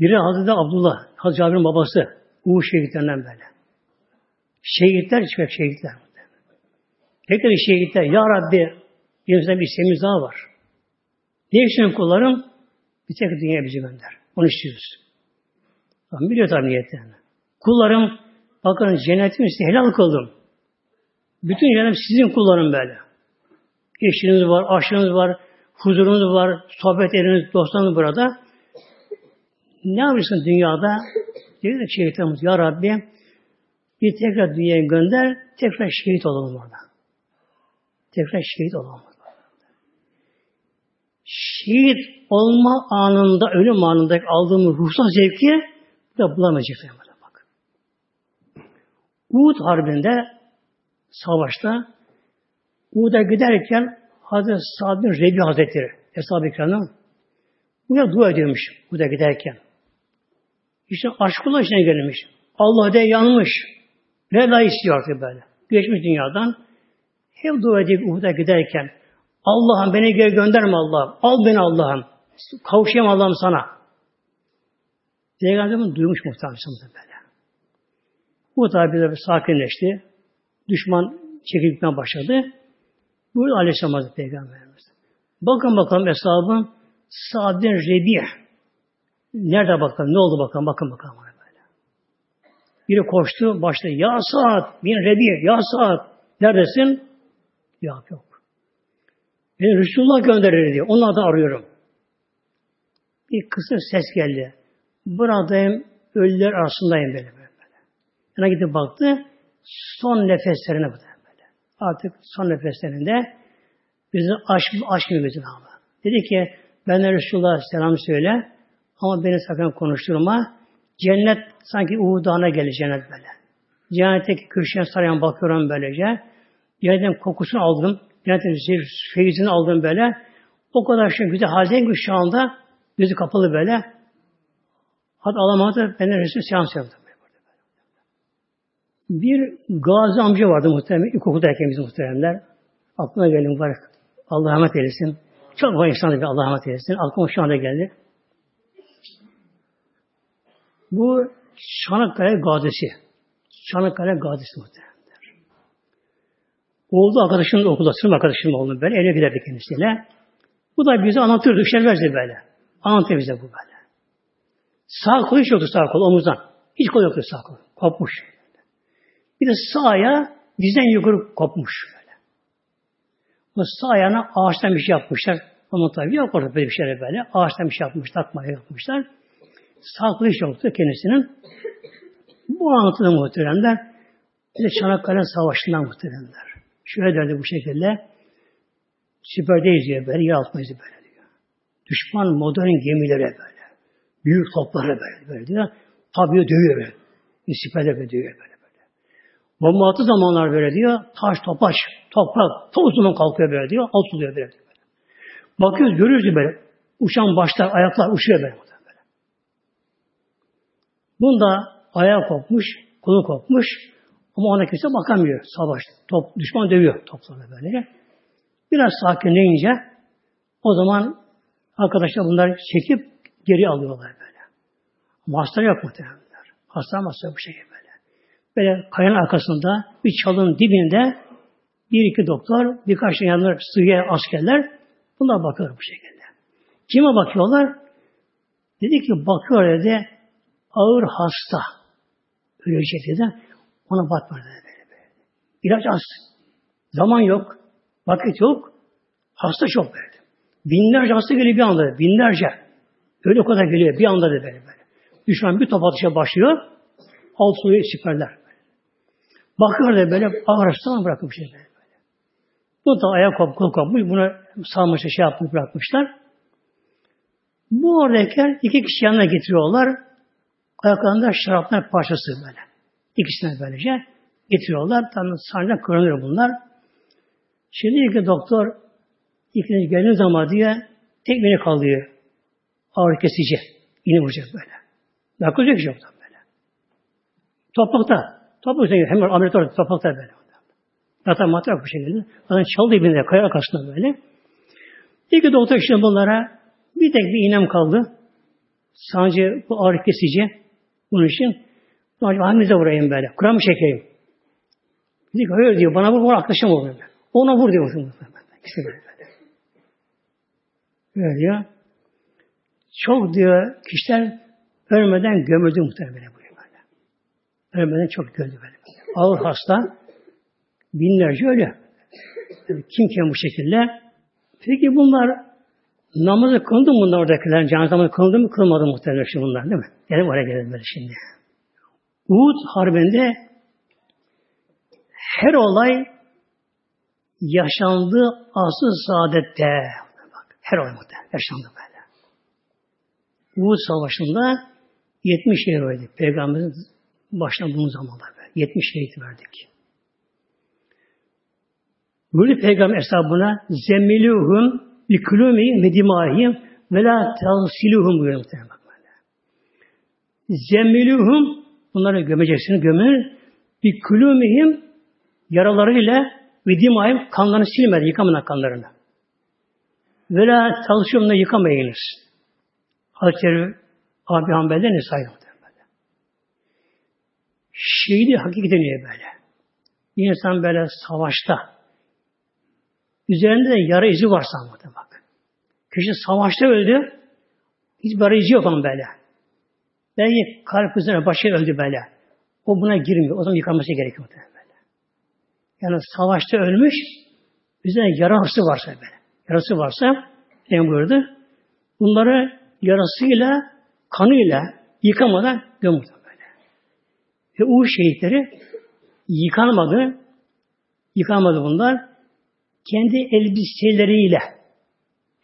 Speaker 1: Biri Hazreti Abdullah, Hazreti Cabir'in babası. Uğur şehitlerinden böyle. Şehitler çıkacak şehitler. Tekrar şehitler. Ya Rabbi bizden bir isteğimiz daha var. Ne istiyorsun kullarım? Bir tek dünya bizi gönder. Onu istiyoruz. Tamam, biliyor tabi niyetlerini. Kullarım bakın cennetimi size helal kıldım. Bütün cennet sizin kullarım böyle. Eşiniz var, aşınız var, huzurunuz var, sohbet ediniz, dostlarınız burada. Ne yapıyorsun dünyada? Dedi de şeytanımız, Ya Rabbi bir tekrar dünyaya gönder, tekrar şehit olalım orada. Tekrar şehit olalım. Şehit olma anında, ölüm anında aldığımız ruhsal zevki de bulamayacaklar. Bak. Uhud Harbi'nde savaşta Uhud'a giderken Hazreti Sa'd bin Rebi Hazretleri Eshab-ı İkram'dan buna dua ediyormuş Uhud'a giderken. İşte aşkla içine gelmiş. Allah de yanmış. Mevla istiyor artık böyle. Geçmiş dünyadan. Hep dua edip Uhud'a giderken Allah'ım beni geri gönderme Allah'ım. Al beni Allah'ım. Kavuşayım Allah'ım sana. Peygamberimiz duymuş muhtemelen böyle. Bu tabi bir sakinleşti. Düşman çekilmeye başladı. Bu Aleyhisselam Hazreti Peygamberimiz. Bakın bakalım hesabın Sa'd Rebih. Nerede bakalım? Ne oldu bakalım? Bakın bakalım. Biri koştu, başta ya saat, bin Rebi, ya saat. Neredesin? Ya yok. Beni Resulullah gönderir diyor. Onu da arıyorum. Bir kısa ses geldi. Buradayım, ölüler arasındayım böyle böyle. Yana gidip baktı. son nefeslerine bu böyle. Artık son nefeslerinde bizi aşk, aşkmıyor bizi ama. Dedi ki ben de Resulullah selam söyle ama beni sakın konuşturma. Cennet sanki Uğur Dağı'na gelir cennet böyle. Cennetteki köşeye sarayan bakıyorum böylece. Cennetin kokusunu aldım. Cennetin feyizini aldım böyle. O kadar şey güzel haldeyim ki şu anda gözü kapalı böyle. Hatta alamadı. Ben de Resul selam söyledim. Bir gazi amca vardı muhtemelen. İlkokuldayken bizim muhteremler. Aklıma geldi mübarek. Allah rahmet eylesin. Çok var insanlar Allah rahmet eylesin. Aklıma şu anda geldi. Bu Çanakkale gazisi. Çanakkale gazisi muhtemelen. Oğlu arkadaşım da okulda, sınıf arkadaşım oldu böyle. Evine giderdi kendisiyle. Bu da bize anlatırdı, işlemezdi böyle. Anlatıyor bize bu böyle. Sağ kol hiç yoktu sağ kol omuzdan. Hiç kol yoktu sağ kol. Kopmuş. Bir de sağ ayağı dizden yukarı kopmuş. Böyle. O sağ ayağına ağaçtan bir şey yapmışlar. Ama tabii yok orada böyle bir şeyler böyle. Ağaçtan bir şey yapmış, takmaya yapmışlar. Sağ kol hiç yoktu kendisinin. Bu anlatıda muhteremler. De Çanakkale Savaşı'ndan muhteremler. Şöyle derdi bu şekilde. Siperdeyiz diyor böyle, yer altındayız böyle diyor. Düşman modern gemilere böyle. Büyük toplara böyle, böyle diyor. Tabii dövüyor böyle. Bir siperde böyle dövüyor böyle böyle. Bomba attığı zamanlar böyle diyor. Taş, topaç, toprak, toz duman kalkıyor böyle diyor. Alt oluyor böyle. böyle. Bakıyoruz, görüyoruz böyle. Uçan başlar, ayaklar uçuyor böyle. Bunda ayağı kopmuş, kolu kopmuş. Ama ona kimse bakamıyor. Savaş, top, düşman dövüyor toplarla böyle. Biraz sakinleyince o zaman arkadaşlar bunları çekip geri alıyorlar böyle. Ama hasta yok muhtemelen. Hasta hasta bu şekilde böyle. Böyle kayanın arkasında bir çalın dibinde bir iki doktor, birkaç yanlar sığıya askerler bunlar bakıyor bu şekilde. Kime bakıyorlar? Dedi ki bakıyor dedi ağır hasta. Bir şekilde ona bakmadı böyle böyle. İlaç az. Zaman yok. Vakit yok. Hasta çok böyle. Binlerce hasta geliyor bir anda. Binlerce. Öyle o kadar geliyor. Bir anda da böyle böyle. Düşman bir top atışa başlıyor. Alt suyu siperler. Bakıyor da böyle ağır hastalan bırakmış şey böyle. Bu da ayak kop kol kopmuş. Bunu sağmışa şey yapmış bırakmışlar. Bu oradayken iki kişi yanına getiriyorlar. Ayaklarında şaraplar parçası böyle. İkisine böylece getiriyorlar. Tam sancak kırılıyor bunlar. Şimdi iki doktor ikinci geldiği zaman diye tek beni kalıyor. Ağrı kesici. Yine vuracak böyle. Narkoz yok yok böyle. Toprakta. Toprakta hem ameliyat orada toprakta böyle. Zaten matrak bu şekilde. Zaten çaldı dibinde kaya arkasında böyle. İki doktor şimdi bunlara bir tek bir inem kaldı. Sadece bu ağrı kesici. Bunun için hanginize vurayım böyle. Kur'an mı çekeyim? Dedi ki hayır diyor. Bana vur, vur arkadaşım oluyor. Ona vur diyor. İşte böyle. Böyle diyor. Çok diyor kişiler ölmeden gömüldü muhtemelen böyle. böyle. Ölmeden çok gömüldü böyle. Ağır hasta binlerce öyle. Yani kim kim bu şekilde? Peki bunlar namazı kıldı mı bunlar oradakiler? Cenaze namazı kıldı mı? Kılmadı muhtemelen şimdi bunlar değil mi? Gelin oraya gelelim böyle şimdi. Uhud Harbi'nde her olay yaşandı asıl saadette. Bak, her olay muhtemelen yaşandı böyle. Uhud Savaşı'nda 70 şehir verdik. Peygamberimizin bunun zamanlar böyle. 70 şehit verdik. Böyle peygamber hesabına zemmilühüm bi külümihim ve dimahim ve la tavsiluhum buyuruyor muhtemelen. Zemmilühüm bunları gömeceksin gömün bir külümihim yaralarıyla ve dimahim kanlarını silmedi, yıkamadan kanlarını. Ve la tavsiluhumla yıkamayınız. Hazreti Abi Hanbel'de ne sayılır böyle. Şehidi hakiki deniyor böyle. Bir insan böyle savaşta üzerinde de yara izi var sanmadı bak. Kişi savaşta öldü. Hiç yara izi yok onun böyle. Belki kalp üzerine başı öldü böyle. O buna girmiyor. O zaman yıkanması gerekiyor böyle. Yani savaşta ölmüş, üzerine yarası varsa böyle. Yarası varsa, ne buyurdu? Bunları yarasıyla, kanıyla yıkamadan gömüldü böyle. Ve o şehitleri yıkanmadı. Yıkanmadı bunlar. Kendi elbiseleriyle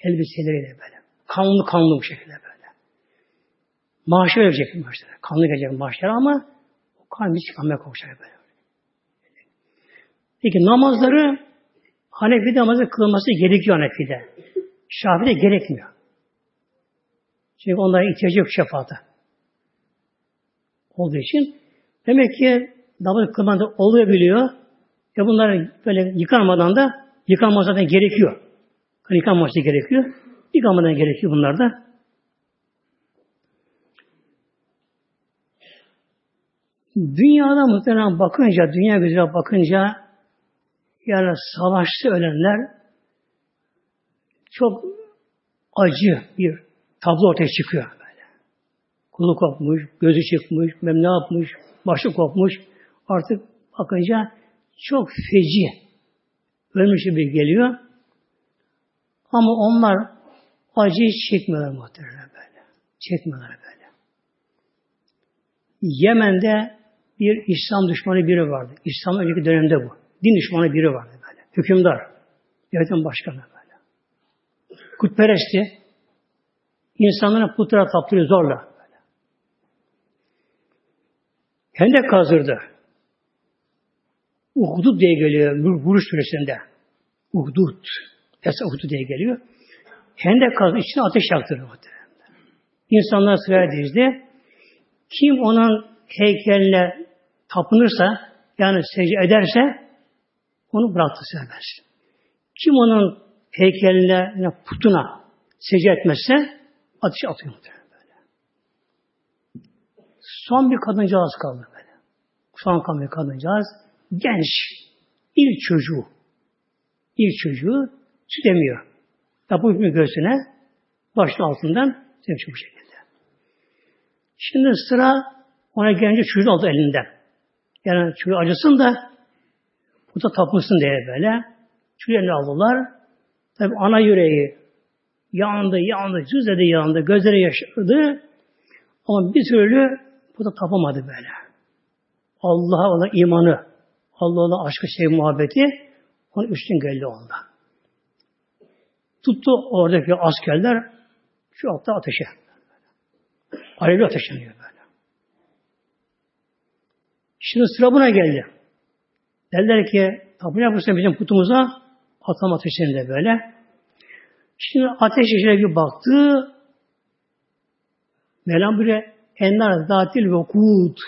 Speaker 1: elbiseleriyle böyle. Kanlı kanlı bir şekilde böyle. Maaşı verecek maaşlara. Kanlı gelecek maaşlara ama o kan bir çıkanmaya korkacak böyle. Peki namazları Hanefi'de namazı kılınması gerekiyor Hanefi'de. Şafi'de gerekmiyor. Çünkü onlara ihtiyacı yok şefaata. Olduğu için demek ki namaz kılmanda oluyor biliyor. Ya bunlar böyle yıkanmadan da yıkanma zaten gerekiyor. Yıkanması gerekiyor. Yıkanmadan gerekiyor bunlar da. Dünyada muhtemelen bakınca, dünya gözüyle bakınca yani savaşta ölenler çok acı bir tablo ortaya çıkıyor böyle. Kulu kopmuş, gözü çıkmış, mem yapmış, başı kopmuş. Artık bakınca çok feci ölmüş gibi geliyor. Ama onlar acıyı çekmiyorlar muhtemelen böyle. Çekmiyorlar böyle. Yemen'de bir İslam düşmanı biri vardı. İslam önceki dönemde bu. Din düşmanı biri vardı böyle. Hükümdar. Yönetim başkanı böyle. Kutperestti. İnsanlara putlara taptırıyor zorla. Böyle. Hendek kazırdı. Uhdud diye geliyor vuruş süresinde. Uhdud. Esra Uhdud diye geliyor. Hendek kazdı. içine ateş yaktırıyor. İnsanlar sıraya dizdi. Kim onun heykeline tapınırsa, yani secde ederse, onu bıraktı serbest. Kim onun heykeline, yani putuna secde etmezse, ateşe atıyor böyle. Son bir kadıncağız kaldı böyle. Son kalan bir kadıncağız, genç, ilk çocuğu, ilk çocuğu süt emiyor. Yapı hükmü göğsüne, başın altından sevmiş bu şekilde. Şimdi sıra ona gelince çocuğu aldı elinden. Yani çocuğu acısın da bu da tapılsın diye böyle. Çocuğu eline aldılar. Tabi ana yüreği yandı, yandı, cüzdedi yandı, gözleri yaşardı. Ama bir türlü bu da tapamadı böyle. Allah'a olan imanı, Allah'a olan aşkı, sevgi, muhabbeti onun üstün geldi onda. Tuttu oradaki askerler şu altta ateşe. Alevli ateşleniyor böyle. Şimdi sıra buna geldi. Derler ki tapın yapmışsın bizim putumuza atam ateşlerinde böyle. Şimdi ateş içine bir baktı. Mevlam böyle enler zatil ve kut.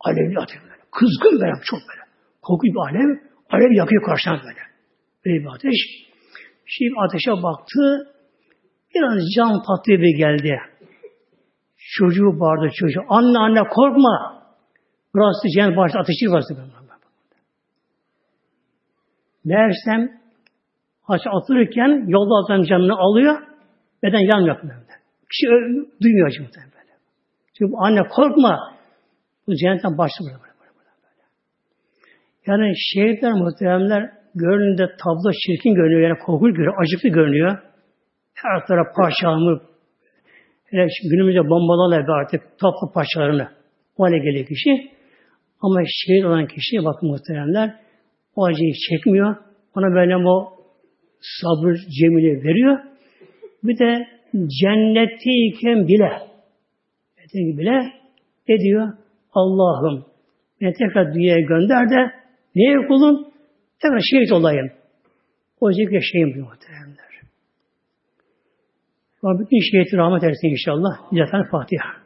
Speaker 1: Alevli ateş. Kızgın böyle çok böyle. Koku bir alev. Alev yakıyor karşıdan böyle. Böyle bir ateş. Şimdi ateşe baktı. Biraz can patlığı bir geldi. Çocuğu bağırdı çocuğu. Anne anne korkma. Burası cennet başta ateşi burası. Meğersem aç atılırken yolda adam canını alıyor. Beden yanmıyor. Kişi duymuyor acı böyle. Çünkü anne korkma. Bu cennetten başlı böyle. Yani şehitler muhteremler görününde tablo çirkin görünüyor. Yani korkunç görünüyor. Acıklı görünüyor. Her taraf parçalanmış. Hele günümüzde bombalarla artık toplu parçalarını o hale geliyor kişi. Ama şehit olan kişi bakın muhteremler o acıyı çekmiyor. Ona böyle o sabır cemili veriyor. Bir de cennetteyken bile bile ne diyor? Allah'ım beni tekrar dünyaya gönder de neye kulum? Tekrar şehit olayım. O yüzden şeyim diyor muhteremler. Rabbim şehitli rahmet etsin inşallah. Zaten Fatiha.